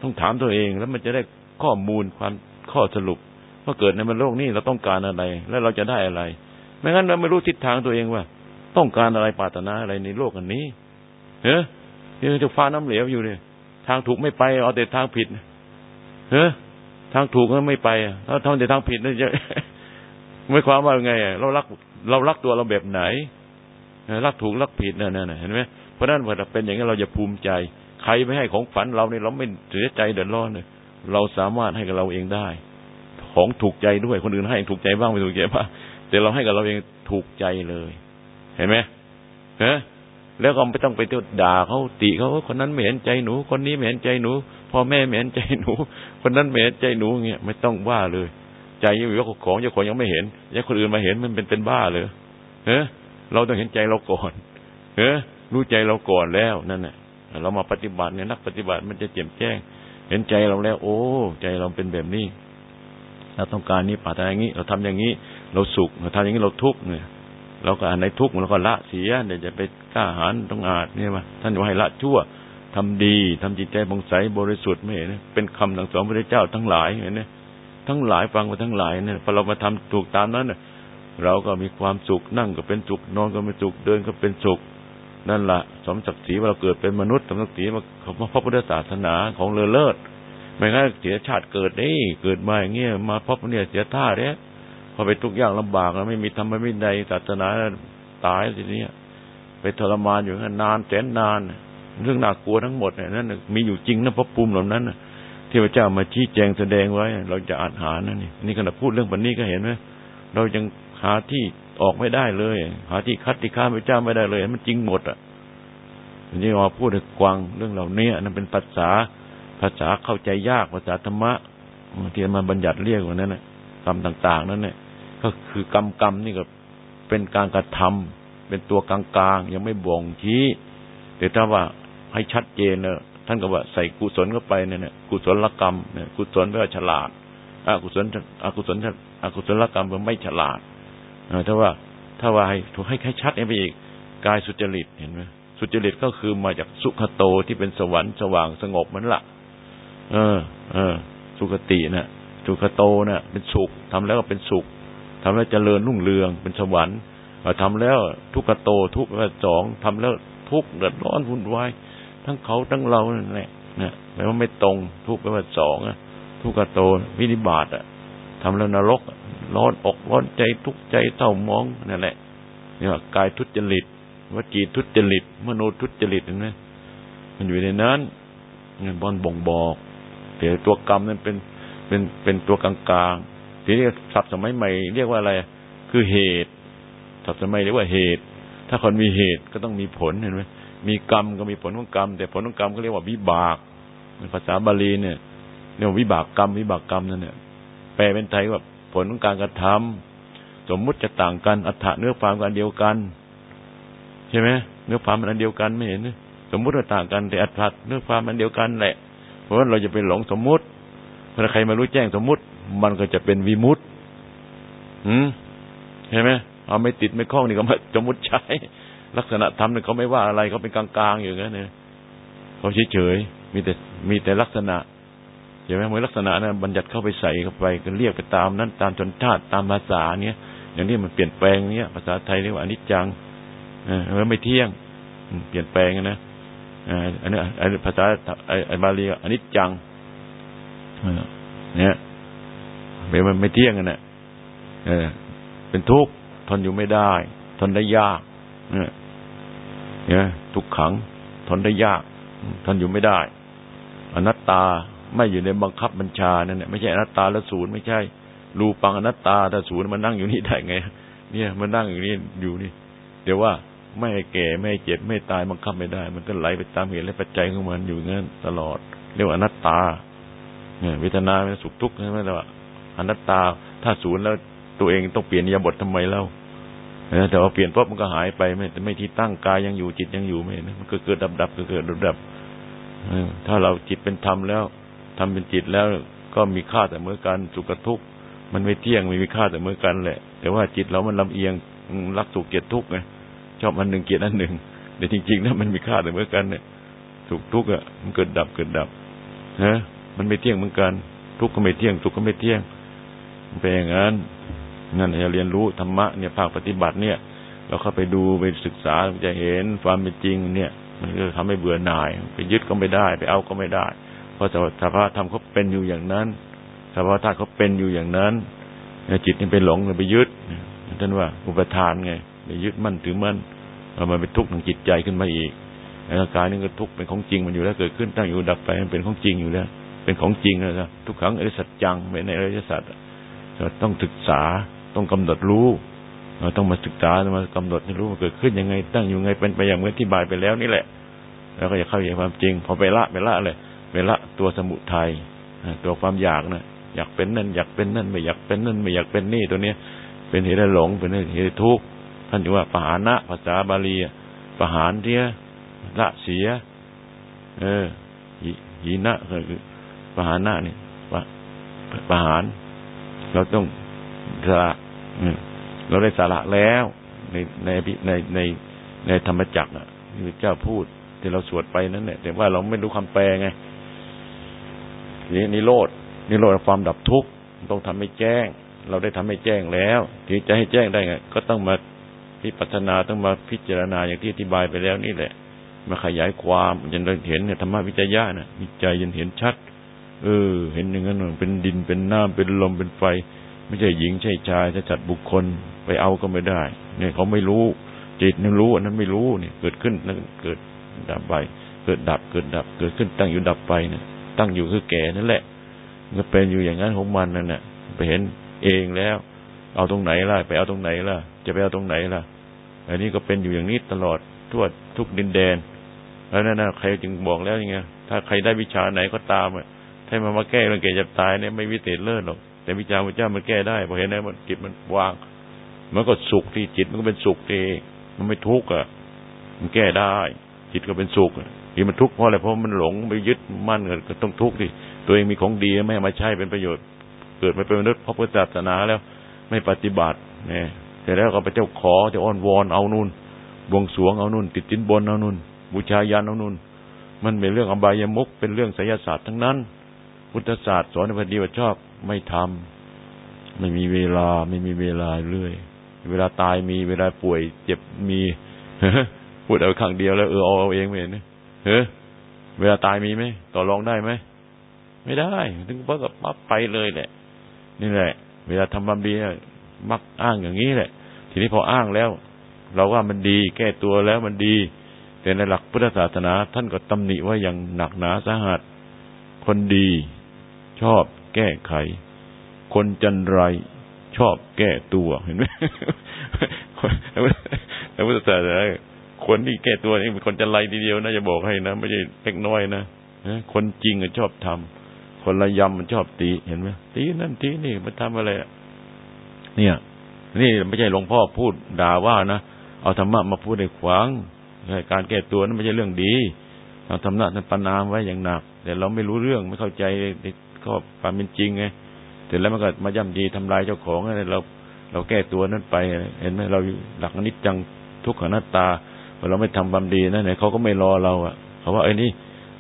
ต้องถามตัวเองแล้วมันจะได้ข้อมูลความข้อสรุปว่าเกิดในบรรโลกนี้เราต้องการอะไร แล้วเราจะได้อะไร ไม่งั้นเราไม่รู้ทิศทางตัวเองว่า ต้องการอะไรปรารถนาอะไรในโลกอันนี้เฮ้ยยังจะฟ้าน้ำเหลวอยู่เนี่ยทางถูกไม่ไปเอาแต่ทางผิดเฮ้ยทางถูกก็ไม่ไปถ้าทำแต่ทางผิดนั่นจะไม่ความว่าไงเรารักเรารักตัวเราแบบไหนรักถูกรักผิดนั่นน่ะเห็นไหมเพราะนั้นพอเป็นอย่างนี้เราจะภูมิใจ ใครไม่ให้ของฝันเราเนี่ยเราไม่เสียใจเดือดร้อนเลยเราสามารถให้กับเราเองได้ ของถูกใจด้วยคนอื่นให้ถูกใจบ้างไม่ถูกใจบ้างแต่เราให้กับเราเองถูกใจเลย เห็นไหมฮะแล้วก็ไม่ต้องไปเที่ยวด่าเขาติเขาคนนั้นไม่เห็นใจหนู คนนี้ไม่เห็นใจหนูพ่อแม่ไม่เห็นใจหนู คนนั้นไม่เห็นใจหนูเงี้ยไม่ต้องว่าเลย ใจอยู่ว่าของเจ้าของยังไม่เห็นยังคนอื่นมาเห็นมันเป็นเป็นบ้าเลยเฮ้เราต้องเห็นใจเราก่อนเฮ้รู้ใจเราก่อนแล้วนั่นแหละ เรามาปฏิบัติเนี่ยนักปฏิบัติมันจะเจ็บแจ้ง เห็นใจเราแล้ว โอ้ ใจเราเป็นแบบนี้เราต้องการนี้ปรารถนาอย่างนี้ เราทำอย่างนี้ เราสุขเราทำอย่างนี้เราทุกข์เนี่ยเราก็อ่านในทุกข์เราก็ละเสียเดี๋ยวจะไปกล้าหาญต้องอาจเนี่ยมาท่านจะให้ละชั่วทำดีทำจิตใจบงใสบริสุทธิ์ไม่เห็นเป็นคำสั่งสอนพระเจ้าทั้งหลายเห็นไหมทั้งหลายฟังมาทั้งหลายเนี่ยพอเรามาทำถูกตามนั้นเนี่ยเราก็มีความสุขนั่งก็เป็นสุขนอนก็เป็นสุขเดินก็เป็นสุข นั่นละสมศักดิ์ศรีว่าเราเกิดเป็นมนุษย์สมศักดิ์ศรีมาพระพุทธศาสนาของเลอเลิศไม่งั้นเสียชาติเกิดนี่เกิดมาอย่างเงี้ยมาพบเนี่ยเสียท่าเนี่ยพอไปทุกอย่างลำบากแล้วไม่มีธรรมไม่ใดศาสนาตายทีนี้ไปทรมานอยู่นานแสนนาน เรื่องน่ากลัวทั้งหมดเนี่ยนั่นมีอยู่จริงนะพระภูมิเหล่านั้นที่พระเจ้ามาชี้แจงแสดงไว้ เราจะอ่านหานั่นนี่นี่ขณะพูดเรื่องปันนี้ก็เห็นไหมเรายังหาที่ ออกไม่ได้เลย หาที่คัดที่ค้านพระเจ้าไม่ได้เลย มันจริงหมดอะนี่มาพูดถึงกวางเรื่องเหล่านี้นั่นเป็นภาษาภาษาเข้าใจยากภาษาธรรมะที่มาบัญญัติเรียกว่านั้นนะกรรมต่าง ๆ นั่นเนี่ยก็คือกรรมกรรมนี่ก็เป็นการกระทำเป็นตัวกลางๆยังไม่บ่งชี้แต่ถ้าว่าให้ชัดเจนเนอะท่านก็ว่าใส่กุศลเข้าไปเนี่ยกุศลกรรมเนี่ยกุศลแปลว่าฉลาดอกุศลอกุศลอกุศลกรรมแปลไม่ฉลาด ถ้าว่า ถ้าว่าให้ถูกให้ให้ชัดไปอีกกายสุจริตเห็นไหมสุจริตก็คือมาจากสุขโตที่เป็นสวรรค์สว่างสงบมันละเออ เออ สุขตินะสุขโตนะ่ะ เป็นสุขทำแล้วก็เป็นสุขทำแล้วเจริญรุ่งเรืองเป็นสวรรค์ทำแล้วทุกขโตทุกข์สองทำแล้วทุกข์เดือดร้อนวุ่นวายทั้งเขาทั้งเรานั่นแหละนะแปลว่าไม่ตรงทุกแปลว่าสองอะทุกขโตวินิบาตอะทำแล้วนรก ร้อนอกร้อนใจทุกใจเศร้ามองนั่นแหละเนี่ยกายทุจริตวจีทุจริตมโนทุจริตเห็นไหมมันอยู่ในนั้นเงินบอลบ่งบอกแต่ตัวกรรมนั้นเป็นเป็นเป็นตัวกลางๆทีนี้ศัพท์สมัยใหม่ เรียกว่าอะไร คือเหตุศัพท์สมัยเรียกว่าเหตุ ถ้าคนมีเหตุก็ต้องมีผลเห็นไหมมีกรรมก็มีผลของกรรม แต่ผลของกรรมก็เรียกว่าวิบากในภาษาบาลีเนี่ยเรียกว่าวิบากกรรมวิบากกรรมนั่นเนี่ยแปลเป็นไทยว่า ผลของการกระทำสมมุติจะต่างกันอัฏฐะเนื้อความกันเดียวกัน ใช่ไหมเนื้อความมันอันเดียวกันไม่เห็นสมมุติว่าต่างกันแต่อัฏฐะเนื้อความมันเดียวกันแหละ เพราะฉะนั้นเราจะเป็นหลงสมมุติถ้าใครมารู้แจ้งสมมุติ มันก็จะเป็นวิมุตติอืมใช่ไหมเอาไม่ติดไม่คล้องนี่ก็มาสมมุติใช้ ลักษณะธรรมเนี่ยเขาไม่ว่าอะไรเขาเป็นกลางๆอยู่งั้นเนี่ยเขาเฉยๆมีแต่มีแต่ลักษณะ ช่ไหมเมื่อลักษณะนั้นบัญญัติเข้าไปใส่เข้าไปก็เรียกไปตามนั้น ตามชนชาติตามภาษาเนี้ยอย่างนี้มันเปลี่ยนแปลงเนี้ยภาษาไทยเรียกว่าอนิจจังเออไม่เที่ยงเปลี่ยนแปลงนะอันนี้ภาษาไอ้บาลีอนิจจังเนี่ยเป็นมันไม่เที่ยงกันนะเออ เป็นทุกข์ทนอยู่ไม่ได้ ทนได้ยากเนี่ยเนี่ยทุกขัง ทนได้ยาก ทนอยู่ไม่ได้ อนัตตา ไม่อยู่ในบังคับบัญชานั่นแหละไม่ใช่อนัตตาแล้วศูนย์ไม่ใช่รูปังอนัตตาถ้าศูนย์มันนั่งอยู่นี่ได้ไง เนี่ยมันนั่งอยู่นี่อยู่นี่ เดี๋ยวว่าไม่ให้แก่ไม่ให้เจ็บไม่ตายบังคับไม่ได้ มันก็ไหลไปตามเหตุและปัจจัยของมันอยู่งั้นตลอด เรียกว่าอนัตตาเนี่ยเวทนาเป็นสุขทุกข์ใช่ไหมล่ะอนัตตาถ้าศูนย์แล้วตัวเองต้องเปลี่ยนยาบททำไมเล่าแต่ว่าเปลี่ยนปุ๊บมันก็หายไปไม่ไม่ที่ตั้งกายยังอยู่จิตยังอยู่ไม่นะมันก็เกิดดับดับก็เกิดดับดับถ้าเราจิตเป็นธรรมแล้ว ทำเป็นจิตแล้วก็มีค่าแต่เมื่อกันสุขทุกข์มันไม่เที่ยงไม่มีค่าแต่เมื่อกันแหละ แต่ว่าจิตเรา มันลำเอียงรักสุขเกลียดทุกข์ไงชอบอันหนึ่งเกลียดอันหนึ่งแต่จริงๆนะมันมีค่าแต่เมื่อกันเนี่ยสุขทุกข์อะมันเกิดดับเกิดดับฮะมันไม่เที่ยงเหมือนกัน ทุกข์ก็ไม่เที่ยงสุขก็ไม่เที่ยงมันเป็นอย่างนั้นนั่นจะเรียนรู้ธรรมะเนี่ยภาคปฏิบัติเนี่ย เราเข้าไปดูไปศึกษาจะเห็นความเป็นจริงเนี่ย มันก็ทำให้เบื่อหน่าย ไปยึดก็ไม่ได้ ไปเอาก็ไม่ได้ เพราะสภาวะธรรมเขาเป็นอยู่อย่างนั้นสภาวะธาตุเขาเป็นอยู่อย่างนั้นจิตนี่ไปหลงไปยึดท่านว่า อุปทานไงไปยึดมั่นถือมั่นมันเป็นทุกข์ทางจิตใจขึ้นมาอีกร่างกายนี่ก็ทุกข์เป็นของจริงมันอยู่แล้วเกิดขึ้นตั้งอยู่ดับไปมันเป็นของจริงอยู่แล้ว เป็นของจริงแล้วทุกครั้งอริสัจจังในอริสัจต้องศึกษาต้องกำหนดรู้เราต้องมาศึกษามากำหนดให้รู้ว่าเกิดขึ้นยังไง ตั้งอยู่ไงเป็นไปอย่างเมื่อที่บายไปแล้วนี่แหละ แล้วก็จะเข้าใจความจริง พอไปละไปละเลย ไปละตัวสมุทัยตัวความอยากนะอยากเป็นนั่นอยากเป็นนั่นไม่อยากเป็นนั่นไม่อยากเป็นนี่ตัวเนี้ย เป็นเหตุหลงเป็นเหตุทุกข์ท่านอยู่ว่าปหานะภาษาบาลีปหานเทียละเสีย เออหีนะคือปหานะนี่ปหานเราต้องสละเราได้สาระแล้ว ในในในในในธรรมจักรอะที่พระเจ้าพูดที่เราสวดไปนั้นเนี่ยแต่ว่าเราไม่รู้คำแปลไง นี่นิโรธนิโรธความดับทุกข์ต้องทำให้แจ้ง เราได้ทำให้แจ้งแล้วที่จะให้แจ้งได้ไงก็ต้องมาพิปัฒนาต้องมาพิจารณาอย่างที่อธิบายไปแล้วนี่แหละ มาขยายความจนเราเห็นเนี่ยธรรมวิจยะนะวิจัยจนเห็นชัด เออ เห็นอย่างนั้นเป็นดินเป็นน้ำเป็นลมเป็นไฟ ไม่ใช่หญิงใช่ชายจะจัดบุคคลไปเอาก็ไม่ได้ เนี่ยเขาไม่รู้จิตนี่รู้อันนั้นไม่รู้เนี่ย เกิดขึ้นแล้วเกิดดับไป เกิดดับเกิดดับ เกิดขึ้นตั้งอยู่ดับไปเนี่ย ตั้งอยู่คือแก่นั่นแหละมันเป็นอยู่อย่างนั้นของมันนั่นแหละไปเห็นเองแล้ว เอาตรงไหนล่ะ ไปเอาตรงไหนล่ะ จะไปเอาตรงไหนล่ะ อันนี้ก็เป็นอยู่อย่างนี้ตลอดทั่วทุกดินแดนแล้วนั่นนะใครจึงบอกแล้วยังไงถ้าใครได้วิชาไหนก็ตามอะถ้ามันมาแก้เรื่องเกจะตายเนี่ยไม่วิเศษเลิศหรอก แต่วิจาพระเจ้ามันแก้ได้พอเห็นไหมมันจิตมันวาง มันก็สุขที่จิตมันก็เป็นสุขที่มันไม่ทุกข์อะ มันแก้ได้ จิตก็เป็นสุข ที่มันทุกข์เพราะอะไรเพราะมันหลงไปยึดมั่นก็ต้องทุกข์ดิตัวเองมีของดีไม่มาใช้เป็นประโยชน์ เกิดมาเป็นมนุษย์เพราะพุทธศาสนาแล้ว ไม่ปฏิบัติเนี่ยเสร็จแล้วก็ไปเจ้าขอจะอ้อนวอนเอานู่นบวงสวงเอานู่น ติดจินบนเอานู่น บูชายันเอานู่น มันเป็นเรื่องอบายมุกเป็นเรื่องไสยศาสตร์ทั้งนั้น พุทธศาสตร์สอนในพอดีว่าชอบไม่ทำไม่มีเวลาไม่มีเวลาเรื่อย เวลาตายมีเวลาป่วย เจ็บมีพูดเอาครั้งเดียวแล้วเออเอาเองไม่เห็น เฮ้เวลาตายมีไหมต่อรองได้ไหมไม่ได้ ถึงปั๊บปั๊บไปเลยแหละ นี่แหละ เวลาทำบามดีมักอ้างอย่างนี้แหละ ทีนี้พออ้างแล้ว เราว่ามันดี แก้ตัวแล้วมันดี แต่ในหลักพุทธศาสนา ท่านก็ตำหนิว่าอย่างหนักหนาสาหัส คนดี ชอบแก้ไข คนจันไรชอบแก้ตัวเห็นไหมแต่พุทธศาสนา คนที่แก้ตัวนี่เป็นคนจันไรทีเดียวนะจะบอกให้นะไม่ใช่เล็กน้อยนะคนจริงก็ชอบทำคนระยำมันชอบตีเห็นไหมตีนั่นตีนี่มันทำอะไรเนี่ย นี่ไม่ใช่หลวงพ่อพูดด่าว่านะเอาธรรมะมาพูดในขวางการแก้ตัวนั้นไม่ใช่เรื่องดีเราทำหน้าท่านปนามไว้อย่างหนัก แต่เราไม่รู้เรื่องไม่เข้าใจก็ความเป็นจริงไงเสร็จแล้วมันก็มาย่ำดีทำลายเจ้าของอะไรเรา เราแก้ตัวนั้นไป เห็นไหมเราหลักอนิจจังทุกขนัตตา เราไม่ทำความดีนั่นไหนเขาก็ไม่รอเราอะเขาว่าไอ้นี่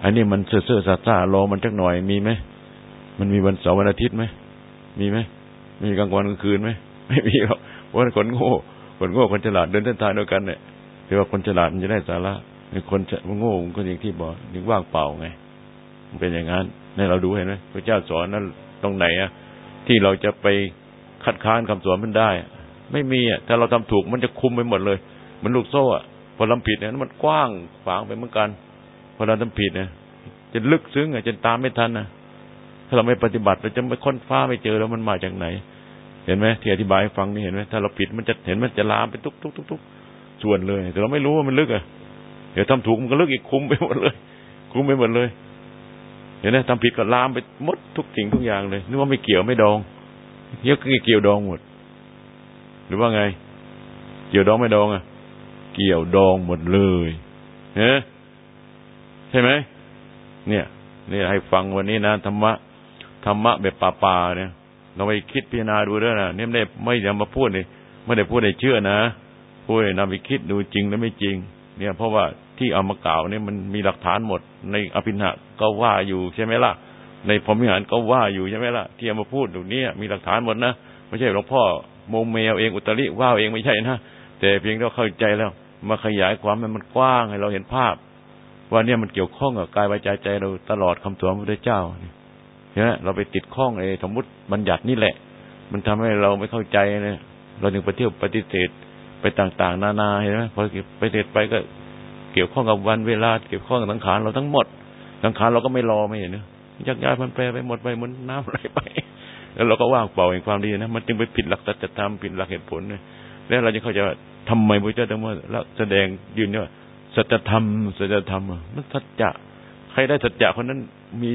ไอ้นี่มันเสื่อเสื่อซาซารอมันจักหน่อยมีไหมมันมีวันเสาร์วันอาทิตย์ไหมมีไหมมีกลางวันกลางคืนไหมไม่มีหรอกว่าคนโง่คนโง่คนฉลาดเดินเส้นทางเดียวกันเนี่ยแต่ว่าคนฉลาดมันจะได้สาระคนโง่คนอย่างที่บอกยังว่างเปล่าไงมันเป็นอย่างนั้นในเราดูเห็นไหมพระเจ้าสอนนั้นตรงไหนอะที่เราจะไปคัดค้านคำสอนมันได้ ไม่มีอะถ้าเราทำถูกมันจะคุมไปหมดเลย มันลูกโซ่อะ พอทำผิดเนี่ยมันกว้างขวางไปเหมือนกันพอเราทำผิดเนี่ยจะลึกซึ้งอะจะตามไม่ทันนะถ้าเราไม่ปฏิบัติเราจะไม่ค้นฟ้าไม่เจอแล้วมันมาจากไหน เห็นไหมที่อธิบายให้ฟังนี่เห็นไหมถ้าเราผิดมันจะเห็นมันจะลามไปทุกทุกทุกทุกส่วนเลย แต่เราไม่รู้ว่ามันลึกอะเดี๋ยวทำถูกมันก็ลึกอีกคุมไปหมดเลย คุมไปหมดเลย เห็นไหมทำผิดก็ลามไปหมดทุกสิ่งทุกอย่างเลยนึกว่าไม่เกี่ยวไม่ดองเยอะเกี่ยวดองหมด หรือว่าไง เกี่ยวดองไม่ดองอะ เกี่ยวดองหมดเลยเฮ้ใช่ไหมเนี่ยนี่ให้ฟังวันนี้นะธรรมะธรรมะแบบป่าๆเนี่ย เราไปคิดพิจารณาดูด้วยนะเนี่ยไม่ได้ไม่ได้มาพูดเลยไม่ได้พูดให้เชื่อนะพูดให้นำไปคิดดูจริงหรือไม่จริง เนี่ย เพราะว่าที่เอามากล่าวเนี่ยมันมีหลักฐานหมด ในอภินหะก็ว่าอยู่ใช่ไหมล่ะ ในพรหมิหารก็ว่าอยู่ใช่ไหมล่ะที่เอามาพูดตรงนี้มีหลักฐานหมดนะไม่ใช่หลวงพ่อโมเมลเองอุตริว่าเองไม่ใช่นะ แต่เพียงเราเข้าใจแล้ว มาขยายความมันมันกว้างให้เราเห็นภาพ ว่าเนี่ยมันเกี่ยวข้องกับกายวาจาใจเราตลอดคำสอนพระพุทธเจ้าเนี่ยเราไปติดข้องไอ้สมมติบัญญัตินี่แหละ มันทำให้เราไม่เข้าใจเนี่ยเราถึงไปเที่ยวปฏิเสธไปต่าง ๆ นานาเห็นไหมพอไปเสร็จไปก็ เกี่ยวข้องกับวันเวลา เกี่ยวข้องกับสังขารเราทั้งหมดสังขารเราก็ไม่รอไม่เห็นเนะยักย้ายมันแปรไปหมดไปเหมือนน้ำไหลไป แล้วเราก็ว่างเปล่าแห่งความดีนะมันจึงไปผิดหลักสัจธรรมผิดหลักเหตุผลเนี่ย แล้วเราจะเข้าใจว่าทำไมพระเจ้าต้องมาแล้วแสดงยืนว่าสัจธรรมสัจธรรมมันสัจจะใครได้สัจจะคนนั้นมี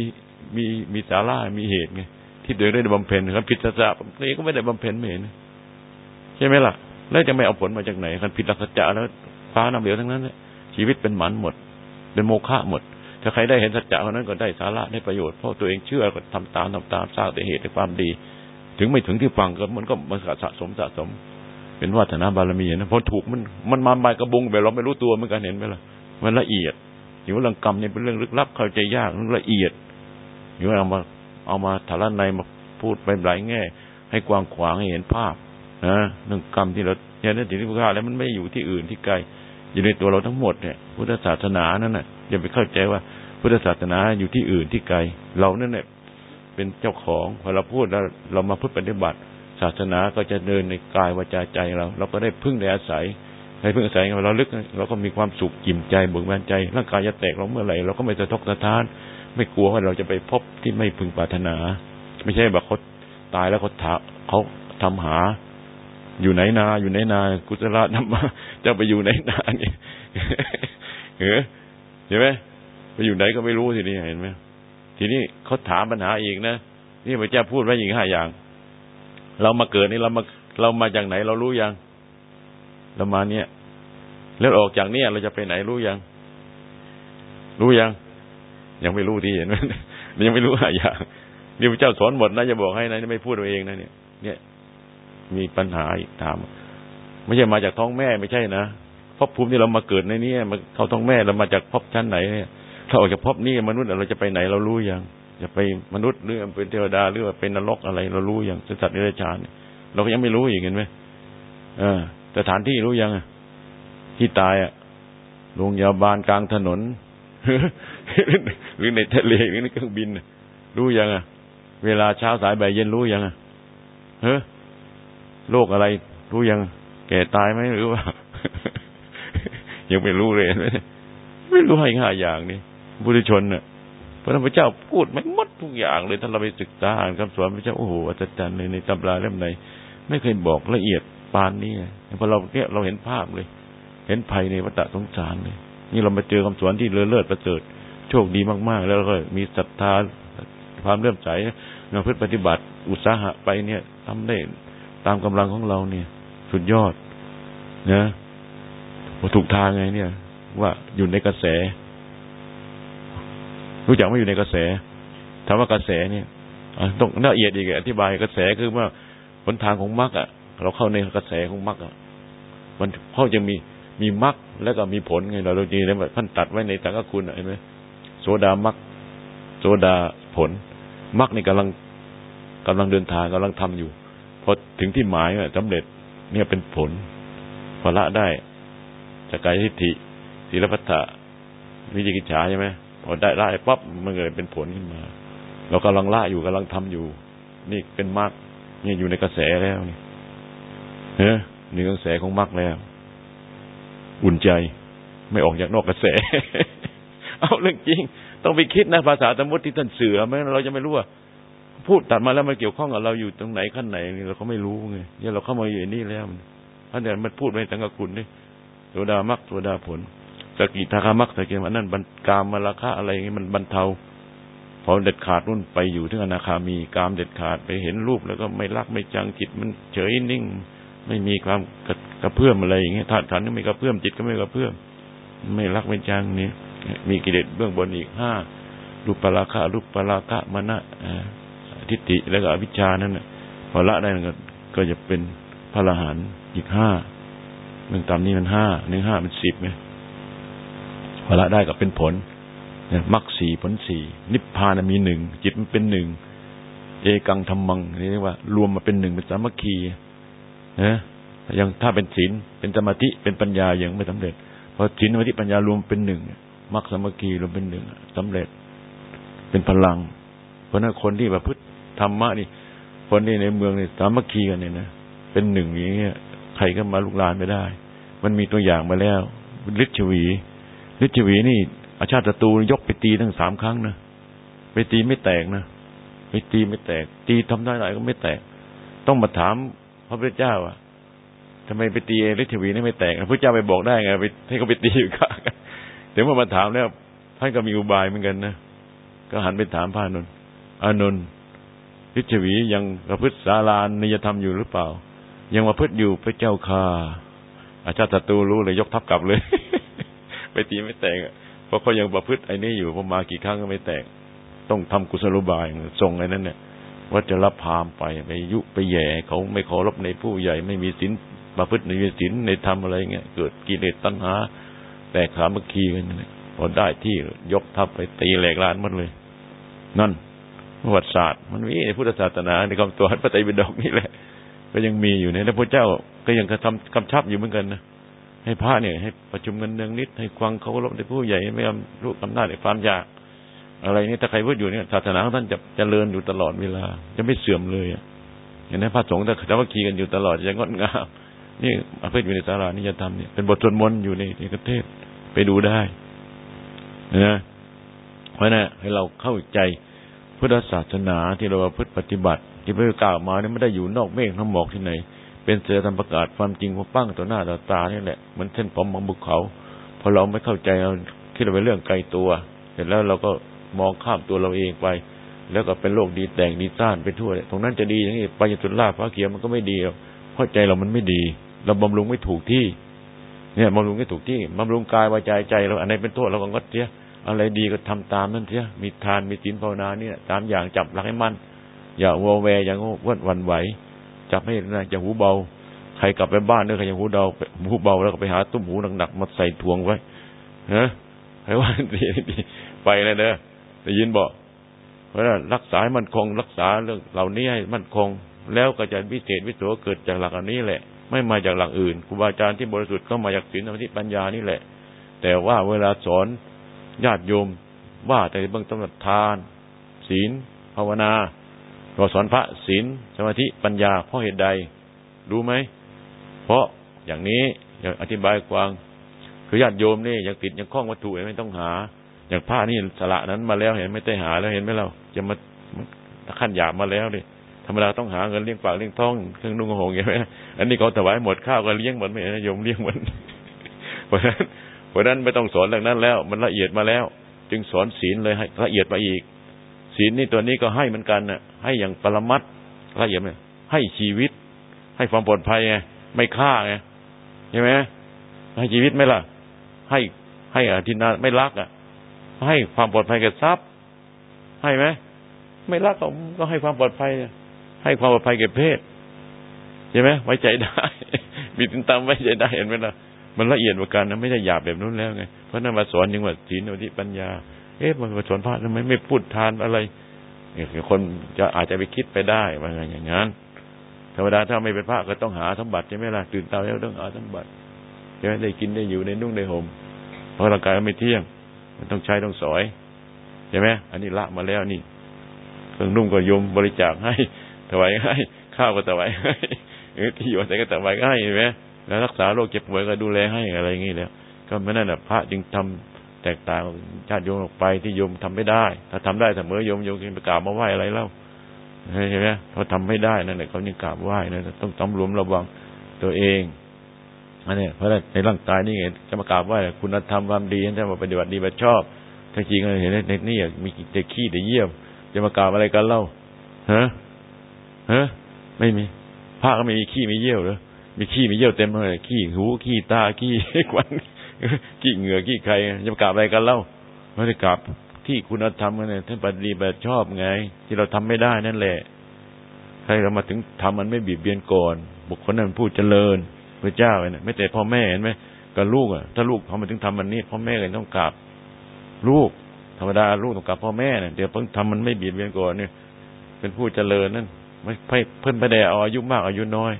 มีมีสาระมีเหตุไงที่เดินได้บำเพ็ญครับผิดสัจจะนี่ก็ไม่ได้บำเพ็ญไม่เห็นใช่ไหมล่ะ แล้วจะไม่เอาผลมาจากไหนคันผิดหลักสัจจะแล้วฟ้าน้ำเหลวทั้งนั้นเลยชีวิตเป็นหมันหมด เป็นโมฆะหมด ถ้าใครได้เห็นสัจจะคนนั้นก็ได้สาระได้ประโยชน์เพราะตัวเองเชื่อก็ทำตามทำตามสร้างแต่เหตุในความดี ถึงไม่ถึงที่ฟังก็มันก็มันสะสมสะสม เป็นวาฒนบารมีนะพอถูกมันมันมาใบกระบุงแบบเราไม่รู้ตัวเหมือนกันเห็นไหมล่ะมันละเอียดอยู่เรื่องกรรมเนี่ยเป็นเรื่องลึกลับเข้าใจยากเรื่องละเอียดอยู่เอามาเอามาถาระในมาพูดไปหลายแง่ ให้กว้างขวางให้เห็นภาพนะเรื่องกรรมที่เราเห็นนั่นที่พุทธาแล้วมันไม่อยู่ที่อื่นที่ไกลอยู่ในตัวเราทั้งหมดเนี่ยพุทธศาสนานั่นน่ะอย่าไปเข้าใจว่า พุทธศาสนาอยู่ที่อื่นที่ไกล เรานั่นแหละเป็นเจ้าของพอเราพูดแล้วเรามาพูดปฏิบัติ ศาสนาก็จะเดินในกายวาจาใจเรา เราก็ได้พึ่งได้อาศัยให้พึ่งอาศัยเราลึกเราก็มีความสุขกิ่มใจเบิกบานใจร่างกายจะแตกเราเมื่อไหร่เราก็ไม่สะทกสะท้าน ไม่กลัวว่าเราจะไปพบที่ไม่พึงปรารถนา ไม่ใช่แบบเขาตายแล้วเขาถาเขาทำหา อยู่ไหนนา อยู่ไหนนา กุศลธรรมะจะไปอยู่ไหนนาเนี่ยเห็นไหมไปอยู่ไหนก็ไม่รู้ทีนี้เห็นไหมทีนี้เขาถามปัญหาอีกนะนี่พระเจ้าพูดไว้อย่างห้าอย่าง เรามาเกิดนี่เรามาเรามาจากไหน เรารู้ยังเรามาเนี่ย แล้วออกจากเนี่ยเราจะไปไหนรู้ยัง รู้ยัง ยังไม่รู้ที่เห็นไหมยังไม่รู้ห้าอย่างนี่พระเจ้าสอนหมดนะจะบอกให้นะไม่พูดตัวเองนะเนี่ย เนี่ยมีปัญหาอีกถาม ไม่ใช่มาจากท้องแม่ไม่ใช่นะภพภูมิที่เรามาเกิดในนี้มาเข้าท้องแม่เรามาจากภพชั้นไหนเนี่ยถ้าออกจากภพนี้มนุษย์เราจะไปไหนเรารู้ยัง จะไปมนุษย์หรือเป็นเทวดาหรือว่าเป็นนรกอะไร เรารู้ยังสัตว์นิรชานเราก็ยังไม่รู้อีกเห็นไหมเออสถานที่รู้ยังที่ตายอะโรงพยาบาลกลางถนน หรือในทะเลหรือในเครื่องบินรู้ยังอะ เวลาเช้าสายบ่ายเย็นรู้ยังอะเฮ้โรคอะไร รู้ยัง แก่ตายไหมหรือว่า ยังไม่รู้เลยไม่รู้ให้ห้าอย่างนี่บุรุชนน่ะ พระพุทธเจ้าพูดไม่หมดทุกอย่างเลยถ้าเราไปศึกษาอ่านคำสอนพระเจ้าโอ้โหอัศจรรย์เลยในตำราเล่มไหนไม่เคยบอกละเอียดปานนี้พอเราเนี่ยเราเห็นภาพเลย เห็นภัยในวัฏสงสารเลย นี่เรามาเจอคำสอนที่เลอเลิศประเสริฐโชคดีมาก ๆ แล้วก็มีศรัทธาความเริ่อมใสเราเพื่อปฏิบัติอุตสาหะไปเนี่ยทำได้ตามกำลังของเราเนี่ย สุดยอดนะว่าถูกทางไงเนี่ย ว่าอยู่ในกระแส รู้จักว่อยู่ในกระแสถามว่ากระแสเนี่ยต้องละเอียดอีกอธิบายกระแสคือว่าหนทางของมรรคอะ เราเข้าในกระแสของมรรคอะมันเพราะจะมีมีมรรคแล้วก็มีผลไงเราเราดีแล้วท่านตัดไว้ในตังกคุณเห็นไหมโสดามรรคโสดาผลมรรคนี่กำลังกำลังเดินทางกำลังทำอยู่พอถึงที่หมายสำเร็จเนี่ยเป็นผลพอละได้สกายทิฏฐิศีลพัตถะวิจิกิจฉาใช่ไหม พอได้ไละปั๊บมันเกิดเป็นผลขึ้นมา เรากำลังละอยู่กำลังทำอยู่ นี่เป็นมรรคนี่อยู่ในกระแสแล้วนี่เฮ้ยในกระแสของมรรคแล้ว อุ่นใจ ไม่ออกจากนอกกระแส เอาเรื่องจริง ต้องไปคิดนะภาษาสมมติที่ท่านเสือไม่เราจะไม่รู้ว่าพูดตัดมาแล้วมันเกี่ยวข้องกับเราอยู่ตรงไหนขั้นไหนเราก็ไม่รู้ไงเนี่ยเราเข้ามาอยู่นี่แล้วท่านเดี๋ยวมันพูดไว้ตั้งกับคุณนี่ตัวดามักตัวดาผล สกิทาคามักสกิมันนั่นบรรกามมาราคะอะไรอย่างนี้มันบรรเทาพอเด็ดขาดนู่นไปอยู่ที่อนาคามีกามเด็ดขาดไปเห็นรูปแล้วก็ไม่รักไม่จังจิตมันเฉยนิ่ง ไม่มีความกระเพื่อมอะไรอย่างเงี้ยธาตุขันก็ไม่กระเพื่อมจิตก็ไม่กระเพื่อมไม่รักไม่จังนี่มีกิเลสเบื้องบนอีกห้ารูปปราคะรูปปราคะมณะทิฏฐิแล้วก็อวิชชานั่นพอละได้ก็ก็จะเป็นพระอรหันต์อีกห้าหนึ่งตามนี้มันห้าหนึ่งห้ามันสิบไง พอละได้ก็เป็นผลมรรคสี่ผลสี่นิพพานมีหนึ่งจิตมันเป็นหนึ่งเอกังธรรมังนี่เรียกว่า รวมมาเป็นหนึ่งเป็นสามัคคีนะยังถ้าเป็นศีลเป็นสมาธิเป็นปัญญายังไม่สำเร็จพอศีลสมาธิปัญญารวมเป็นหนึ่งมรรคสามัคคีรวมเป็นหนึ่งสำเร็จ เป็นพลัง เพราะนั้นคนที่ประพฤติธรรมะนี่ คนที่ในเมืองนี่สามัคคีกันเนี่ยนะเป็นหนึ่งอย่างเงี้ยใครก็มาลุกลานไม่ได้ มันมีตัวอย่างมาแล้วฤทธิ์ชวี ฤทธิ์วีนี่ อาชาติศัตรูยกไปตีทั้งสามครั้งนะไปตีไม่แตกนะไปตีไม่แตก ตีทำได้ไรก็ไม่แตก ต้องมาถามพระพุทธเจ้าอะทำไมไปตีฤทธิ์วีนี่ไม่แตกพระพุทธเจ้าไปบอกได้ไงไปให้เขาไปตีอยู่ข้างเดี๋ยวมาถามแล้วท่านก็มีอุบายเหมือนกันนะก็หันไปถามพระนนท์อานนท์พิชวียังประพฤติสารานิยธรรมอยู่หรือเปล่า ยังประพฤติอยู่พระเจ้าค่ะอาชาติศัตรูรู้เลยยกทัพกลับเลย ไปตีไม่แตกเพราะเขายังประพฤติไอ้นี่อยู่พอมากี่ครั้งก็ไม่แตก ต้องทำกุศลบายส่งไอ้นั่นเนี่ยว่าจะรับพามไปไปยุไปแย่เขาไม่ขอรับในผู้ใหญ่ไม่มีศีลประพฤติในศีลในธรรมอะไรเงี้ยเกิดกิเลสตัณหา แตกขาเมื่อคีกันนี่พอได้ที่ยกทัพไปตีแหลกลานหมดเลย นั่นประวัติศาสตร์ มันมีในพุทธศาสนาในคำตัวพระไตรปิฎกนี่แหละ ก็ยังมีอยู่เนี่ยพระเจ้าก็ยังกระทำกำชับอยู่เหมือนกันนะ ให้พระเนี่ย ให้ประชุมกันเนืองนิด ให้ฟังเขารพในผู้ใหญ่ไม่ทำรู้อำนาจในความยาก อะไรนี่ถ้าใครพูดอยู่เนี่ยศาสนาของท่านจะเจริญอยู่ตลอดเวลา จะไม่เสื่อมเลยอะอย่างนั้นพระสงฆ์ถ้าจะว่าคีกันอยู่ตลอดจะงดงามนี่อาเพื่ออยู่ในสารานี่จะทำเนี่ยเป็นบทสวดมนต์อยู่ในในประเทศไปดูได้นะเพราะนั้นให้เราเข้าใจพุทธศาสนาที่เราพึ่งปฏิบัติ ที่พระกล่าวมาเนี่ยไม่ได้อยู่นอกเมฆทั้งหมอกที่ไหน เป็นเสือทำประกาศความจริงของปั้งต่อหน้าต่อตานี่แหละมันเส้นผมของบุกเขาพอเราไม่เข้าใจเราคิดเป็นเรื่องไกลตัว เสร็จแล้วเราก็มองข้ามตัวเราเองไป แล้วก็เป็นโลกดีแต่งดีซ่านไปทั่วตรงนั้นจะดีอย่างนี้ไปจนลาพระเกียรมันก็ไม่ดีเพราะใจเรามันไม่ดี เราบำรุงไม่ถูกที่ เนี่ยบำรุงไม่ถูกที่บำรุงกายวาจาใจเราอันไหนเป็นโทษเราก็งดเสียอะไรดีก็ทำตามนั่นเสียมีทานมีศีลภาวนาเนี่ย ตามอย่างจับหลักให้มันอย่าวัวแวอย่างวันวันไหว จับให้นะอย่าหูเบา ใครกลับไปบ้านเนี่ยใครยังหูเดาหูเบาแล้วก็ไปหาตุ้มหูหนักๆมาใส่ทวงไว้ฮะให้ว่าดีไปเลยเด้อได้ยินบอกเพราะนั้นรักษาให้มันคงรักษาเรื่องเหล่านี้ให้มันคง แล้วก็จะวิเศษวิโสเกิดจากหลักอันนี้แหละ ไม่มาจากหลักอื่นครูบาอาจารย์ที่บริสุทธิ์ก็มาจากศีลสมาธิปัญญานี่แหละ แต่ว่าเวลาสอนญาติโยมว่าแต่เบื้องต้นทาน ศีลภาวนา เราสอนพระศีลสมาธิปัญญา เพราะเหตุใด รู้ไหม เพราะอย่างนี้อยากอธิบายกว้างคือญาติโยมนี่ยังติดยังคล้องวัตถุไม่ต้องหา อย่างผ้านี่สละนั้นมาแล้วเห็นไม่ได้หาแล้วเห็นไหมเราจะมาขั้นหยาบมาแล้วดิธรรมดาต้องหาเงินเลี้ยงปากเลี้ยงท้องเครื่องนุ่งห่มอย่างนี้อันนี้เขาถวายหมดข้าวก็เลี้ยงหมดไม่เห็นโยมเลี้ยงหมดเพราะนั้นเพราะนั้นไม่ต้องสอนเรื่องนั้นแล้ว มันละเอียดมาแล้ว จึงสอนศีลเลยให้ละเอียดมาอีก ศีลนี่ตัวนี้ก็ให้เหมือนกันน่ะ ให้อย่างปรมัตละเอียดเลยให้ชีวิต ให้ความปลอดภัยไงไม่ฆ่าไงใช่ไหมให้ชีวิตไหมล่ะ ให้ให้อธินาไม่รักอะ ให้ความปลอดภัยกับทรัพย์ ให้ไหมไม่รักก็ก็ให้ความปลอดภัย ให้ความปลอดภัยแก่เพศใช่ไหมไว้ใจได้มีตินตามไว้ใจได้เห็นไหมล่ะมันละเอียดกว่ากันนะไม่ใช่หยาบแบบนู้นแล้วไงเพราะนั้นมาสอนยังว่าศีลอธิปัญญา เอ๊ะมันมาสอนพระทำไมไม่พูดทานอะไร คนจะอาจจะไปคิดไปได้ว่าอย่างนั้นธรรมดาถ้าไม่เป็นพระก็ต้องหาสมบัติใช่ไหมล่ะตื่นตาแล้วต้องหาสมบัติใช่ไหมได้กินได้อยู่ในนุ่งได้ห่มเพราะร่างกายไม่เที่ยง มันต้องใช้ต้องสอยใช่ไหมอันนี้ละมาแล้วนี่เครื่องนุ่งก็ยมบริจาคให้ถวายให้ข้าวก็ถวายให้ที่อยู่อาศัยก็ถวายให้ใช่ไหมแล้วรักษาโรคเจ็บป่วยก็ดูแลให้อะไรอย่างนี้แล้วก็ไม่นั่นแหะพระจึงทำ แตกต่างชาติโยมออกไปที่โยมทำไม่ได้ ถ้าทำได้เสมอโยมโยมกินปกราศมาไหว้อะไรเล่าใช่ไหมเขาทำไม่ได้นั่นแหละเขานี่กราบไหว้นะต้องตำรวมระวังตัวเองอันนี้เพราะในร่างกายนี่ไงจะมากราบไหว้คุณธรรมความดีถ้ามาปฏิบัติดีแบบชอบถ้าจริงเห็นในนี่มีแต่ขี้แต่เยี่ยม จะมากราบอะไรกันเล่าฮะฮะไม่มีพระก็ไม่มีขี้ไม่เยี่ยวเลยมีขี้มีเยี่ยวเต็มเลยขี้หูขี้ตาขี้ควัน ขี้เหงื่อขี้ใครจะกราบอะไรกันเล่าไม่ได้กราบที่คุณธรรมกันเนี่ยท่านปฏิบัติชอบไง ที่เราทำไม่ได้นั่นแหละให้เรามาถึงทำมันไม่บีบเบียนก่อน บุคคลนั้นพูดเจริญพระเจ้าเนี่ยไม่แต่พ่อแม่เห็นไหมกับลูกอะถ้าลูกเขามาถึงทำมันนี้พ่อแม่เลยต้องกราบลูก ธรรมดาลูกต้องกราบพ่อแม่เนี่ยเดี๋ยวเพิ่งทำมันไม่บีบเบียนก่อนเนี่ยเป็นผู้เจริญนั่นไม่เพิ่นไม่ได้เอาอายุมากอายุน้อย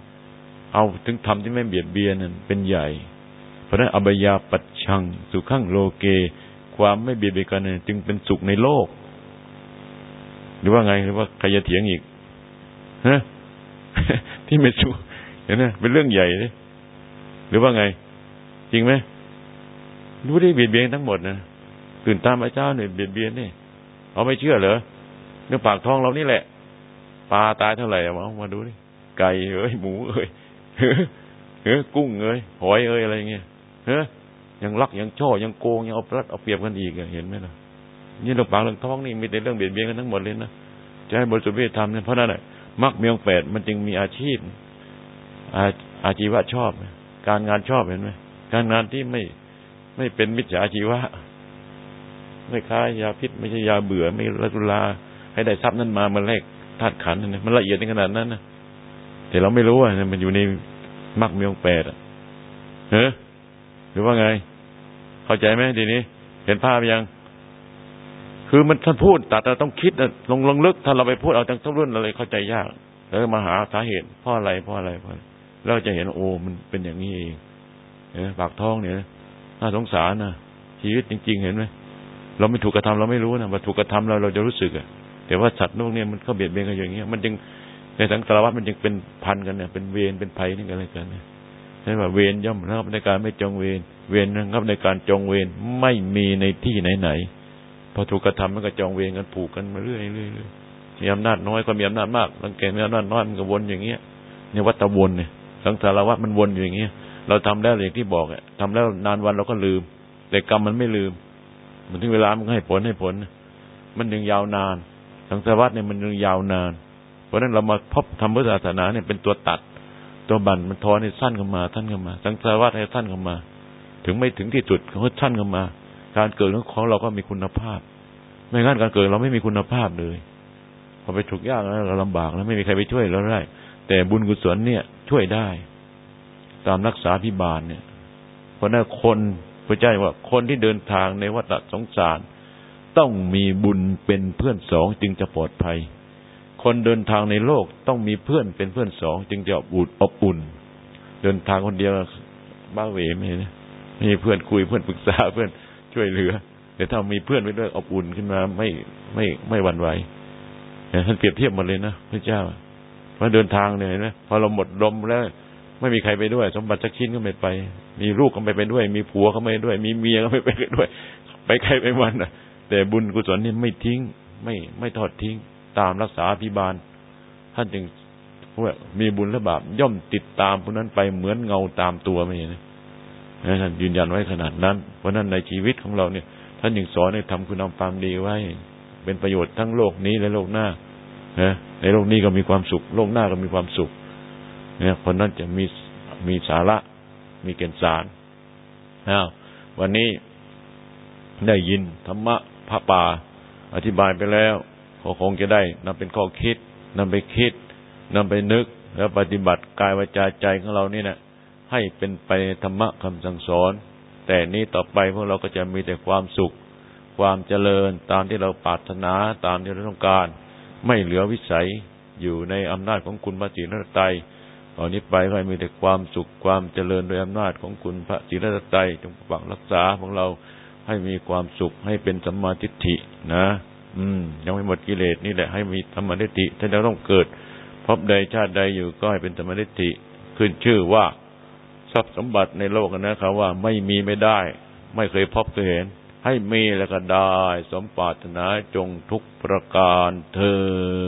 เอาถึงทำที่ไม่เบียดเบียนนั่นเป็นใหญ่ ราะนั้นอบายาปัจชัง สุขังโลเก ความไม่เบียดเบียนกันจึงเป็นสุขในโลก หรือว่าไงหรือว่าใครจะเถียงอีกฮะที่ไม่สุขเห็นไหมเป็นเรื่องใหญ่เลยหรือว่าไง จริงไหมรู้ได้เบียดเบียนทั้งหมดนะตื่นตามพระเจ้าเนี่ยเบียดเบียนนี่เอาไม่เชื่อเหรอเนื้อปากท้องเรานี่แหละปลาตายเท่าไหร่เอามาดูดิไก่เอ้ยหมูเอ้ยเฮ้ยกุ้งเอ้ยหอยเอ้ยอะไรเงี้ย เฮ้ยยังลักยังช่อยังโกงยังเอารัดเอาเปรียบกันอีกเห็นไหมล่ะนี่เรื่องปากเรื่องท้องนี่มีแต่เรื่องเบียดเบียนกันทั้งหมดเลยนะจะให้บริสุทธิ์ทธรรมเนี่ยเพราะนั่นแหละมรรคเมียงแปดมันจึงมีอาชีพอาอาชีวะชอบ การงานชอบเห็นไหมการงานที่ไม่ไม่เป็นมิจฉาชีวะ ไม่ค้ายาพิษ ไม่ใช่ยาเบื่อ ไม่ละตุลาให้ได้ทรัพย์นั้นมามันแลกธาตุขันนั่นมันละเอียดในขนาดนั้นนะแต่เราไม่รู้อะมันอยู่ในมรรคเมียงแปดอะเฮ้ หรือว่าไง เข้าใจไหมทีนี้ เห็นภาพยัง คือมันท่านพูดแต่เราต้องคิดลงลงลึกถ้าเราไปพูดเอาทั้งทุกรุ่นอะไรเข้าใจยากแล้วมาหาสาเหตุเพราะอะไรเพราะอะไรเพราะเราจะเห็นโอ้มันเป็นอย่างนี้เองเห็นปากท้องเนี่ยน่าสงสารนะชีวิตจริง ๆ เห็นไหมเราไม่ถูกกระทำเราไม่รู้นะว่าถูกกระทำเราเราจะรู้สึกอะแต่ว่าสัตว์พวกนี้มันก็เบียดเบียนกันอย่างเงี้ยมันจึงในสังสารวัฏมันจึงเป็นพันกันเนี่ยเป็นเวรเป็นภัยนี่กันอะไรกันเนี่ย ใช่ไหมเวรย่อมนะครับในการไม่จองเวรเวรนะครับในการจองเวรไม่มีในที่ไหนๆพอถูกกระทำมันก็จองเวรกันผูกกันมาเรื่อยๆเรื่อยมีอำนาจน้อยก็มีอำนาจมากรังแกมีอำนาจน้อยมันก็วนอย่างเงี้ยเนี่ยวัฏวนเนี่ยสังสารวัฏมันวนอยู่อย่างเงี้ยเราทำแล้วอย่างที่บอกอะทำแล้วนานวันเราก็ลืม แต่กรรมมันไม่ลืม มันถึงเวลามันก็ให้ผลให้ผล มันยังยาวนาน สังสารวัฏเนี่ยมันยังยาวนาน เพราะฉะนั้นเรามาพบธรรมศาสนาเนี่ยเป็นตัวตัด ตัวบันมันทอนให้สั้นเข้ามาสั้นเข้ามา สังสารวัฏให้สั้นเข้ามา ถึงไม่ถึงที่สุดเขาสั้นเข้ามา การเกิดของเราก็มีคุณภาพ ไม่งั้นการเกิดเราไม่มีคุณภาพเลยพอไปถูกยากแล้วเราลำบากแล้วไม่มีใครไปช่วยเราได้ แต่บุญกุศลเนี่ยช่วยได้ ตามรักษาพิบาลเนี่ย เพราะนั้นคนพระเจ้าว่าคนที่เดินทางในวัฏสงสาร ต้องมีบุญเป็นเพื่อนสองจึงจะปลอดภัย คนเดินทางในโลกต้องมีเพื่อนเป็นเพื่อนสองจึงจะอบอุ่นอบอุ่น เดินทางคนเดียวบ้าเหวไม่นะมีเพื่อนคุยเพื่อนปรึกษาเพื่อนช่วยเหลือแต่ถ้ามีเพื่อนไปด้วยอบอุ่นขึ้นมาไม่ไม่ไม่หวั่นไหวท่านเปรียบเทียบมาเลยนะพระเจ้าพอเดินทางเนี่ยนะพอเราหมดลมแล้ว ไม่มีใครไปด้วย สมบัติสักชิ้นก็ไม่ไป มีลูกก็ไม่ไปด้วย มีผัวก็ไม่ไปด้วย มีเมียก็ไม่ไปด้วย ไปใครไปมันนะแต่บุญกุศลนี่ไม่ทิ้ง ไม่ไม่ทอดทิ้ง ตามรักษาพิบาล ท่านจึงว่ามีบุญและบาปย่อมติดตามผู้นั้นไปเหมือนเงาตามตัวไม่เห็นท่านยืนยันไว้ขนาดนั้น เพราะนั้นในชีวิตของเราเนี่ย ท่านยังสอนให้ทำคุณงามความดีไว้ เป็นประโยชน์ทั้งโลกนี้และโลกหน้านะในโลกนี้ก็มีความสุข โลกหน้าก็มีความสุขเนี่ยคนนั้นจะมีมีสาระ มีเกณฑ์สารนะวันนี้ได้ยินธรรมะพระป่า อธิบายไปแล้ว ก็คงจะได้นำเป็นข้อคิดนำไปคิดนำไปนึกแล้วปฏิบัติกายวาจาใจของเรานี่นะให้เป็นไปธรรมะคำสั่งสอน แต่นี้ต่อไปพวกเราก็จะมีแต่ความสุข ความเจริญตามที่เราปรารถนาตามที่เราต้องการ ไม่เหลือวิสัยอยู่ในอำนาจของคุณพระศรีนรตัยตอนนี้ไปก็มีแต่ความสุขความเจริญโดยอำนาจของคุณพระศรีนรตัยจงปกปักรักษาของเราให้มีความสุขให้เป็นสัมมาทิฏฐินะ อืม ยังไม่หมดกิเลสนี่แหละให้มีธรรมนิติถ้าเราต้องเกิดพบใดชาติใดอยู่ก็ให้เป็นธรรมนิติขึ้นชื่อว่าทรัพย์สมบัติในโลกนะครับว่าไม่มีไม่ได้ ไม่เคยพบเคยเห็น ให้มีแล้วก็ได้ สมปรารถนาจงทุกประการเธอ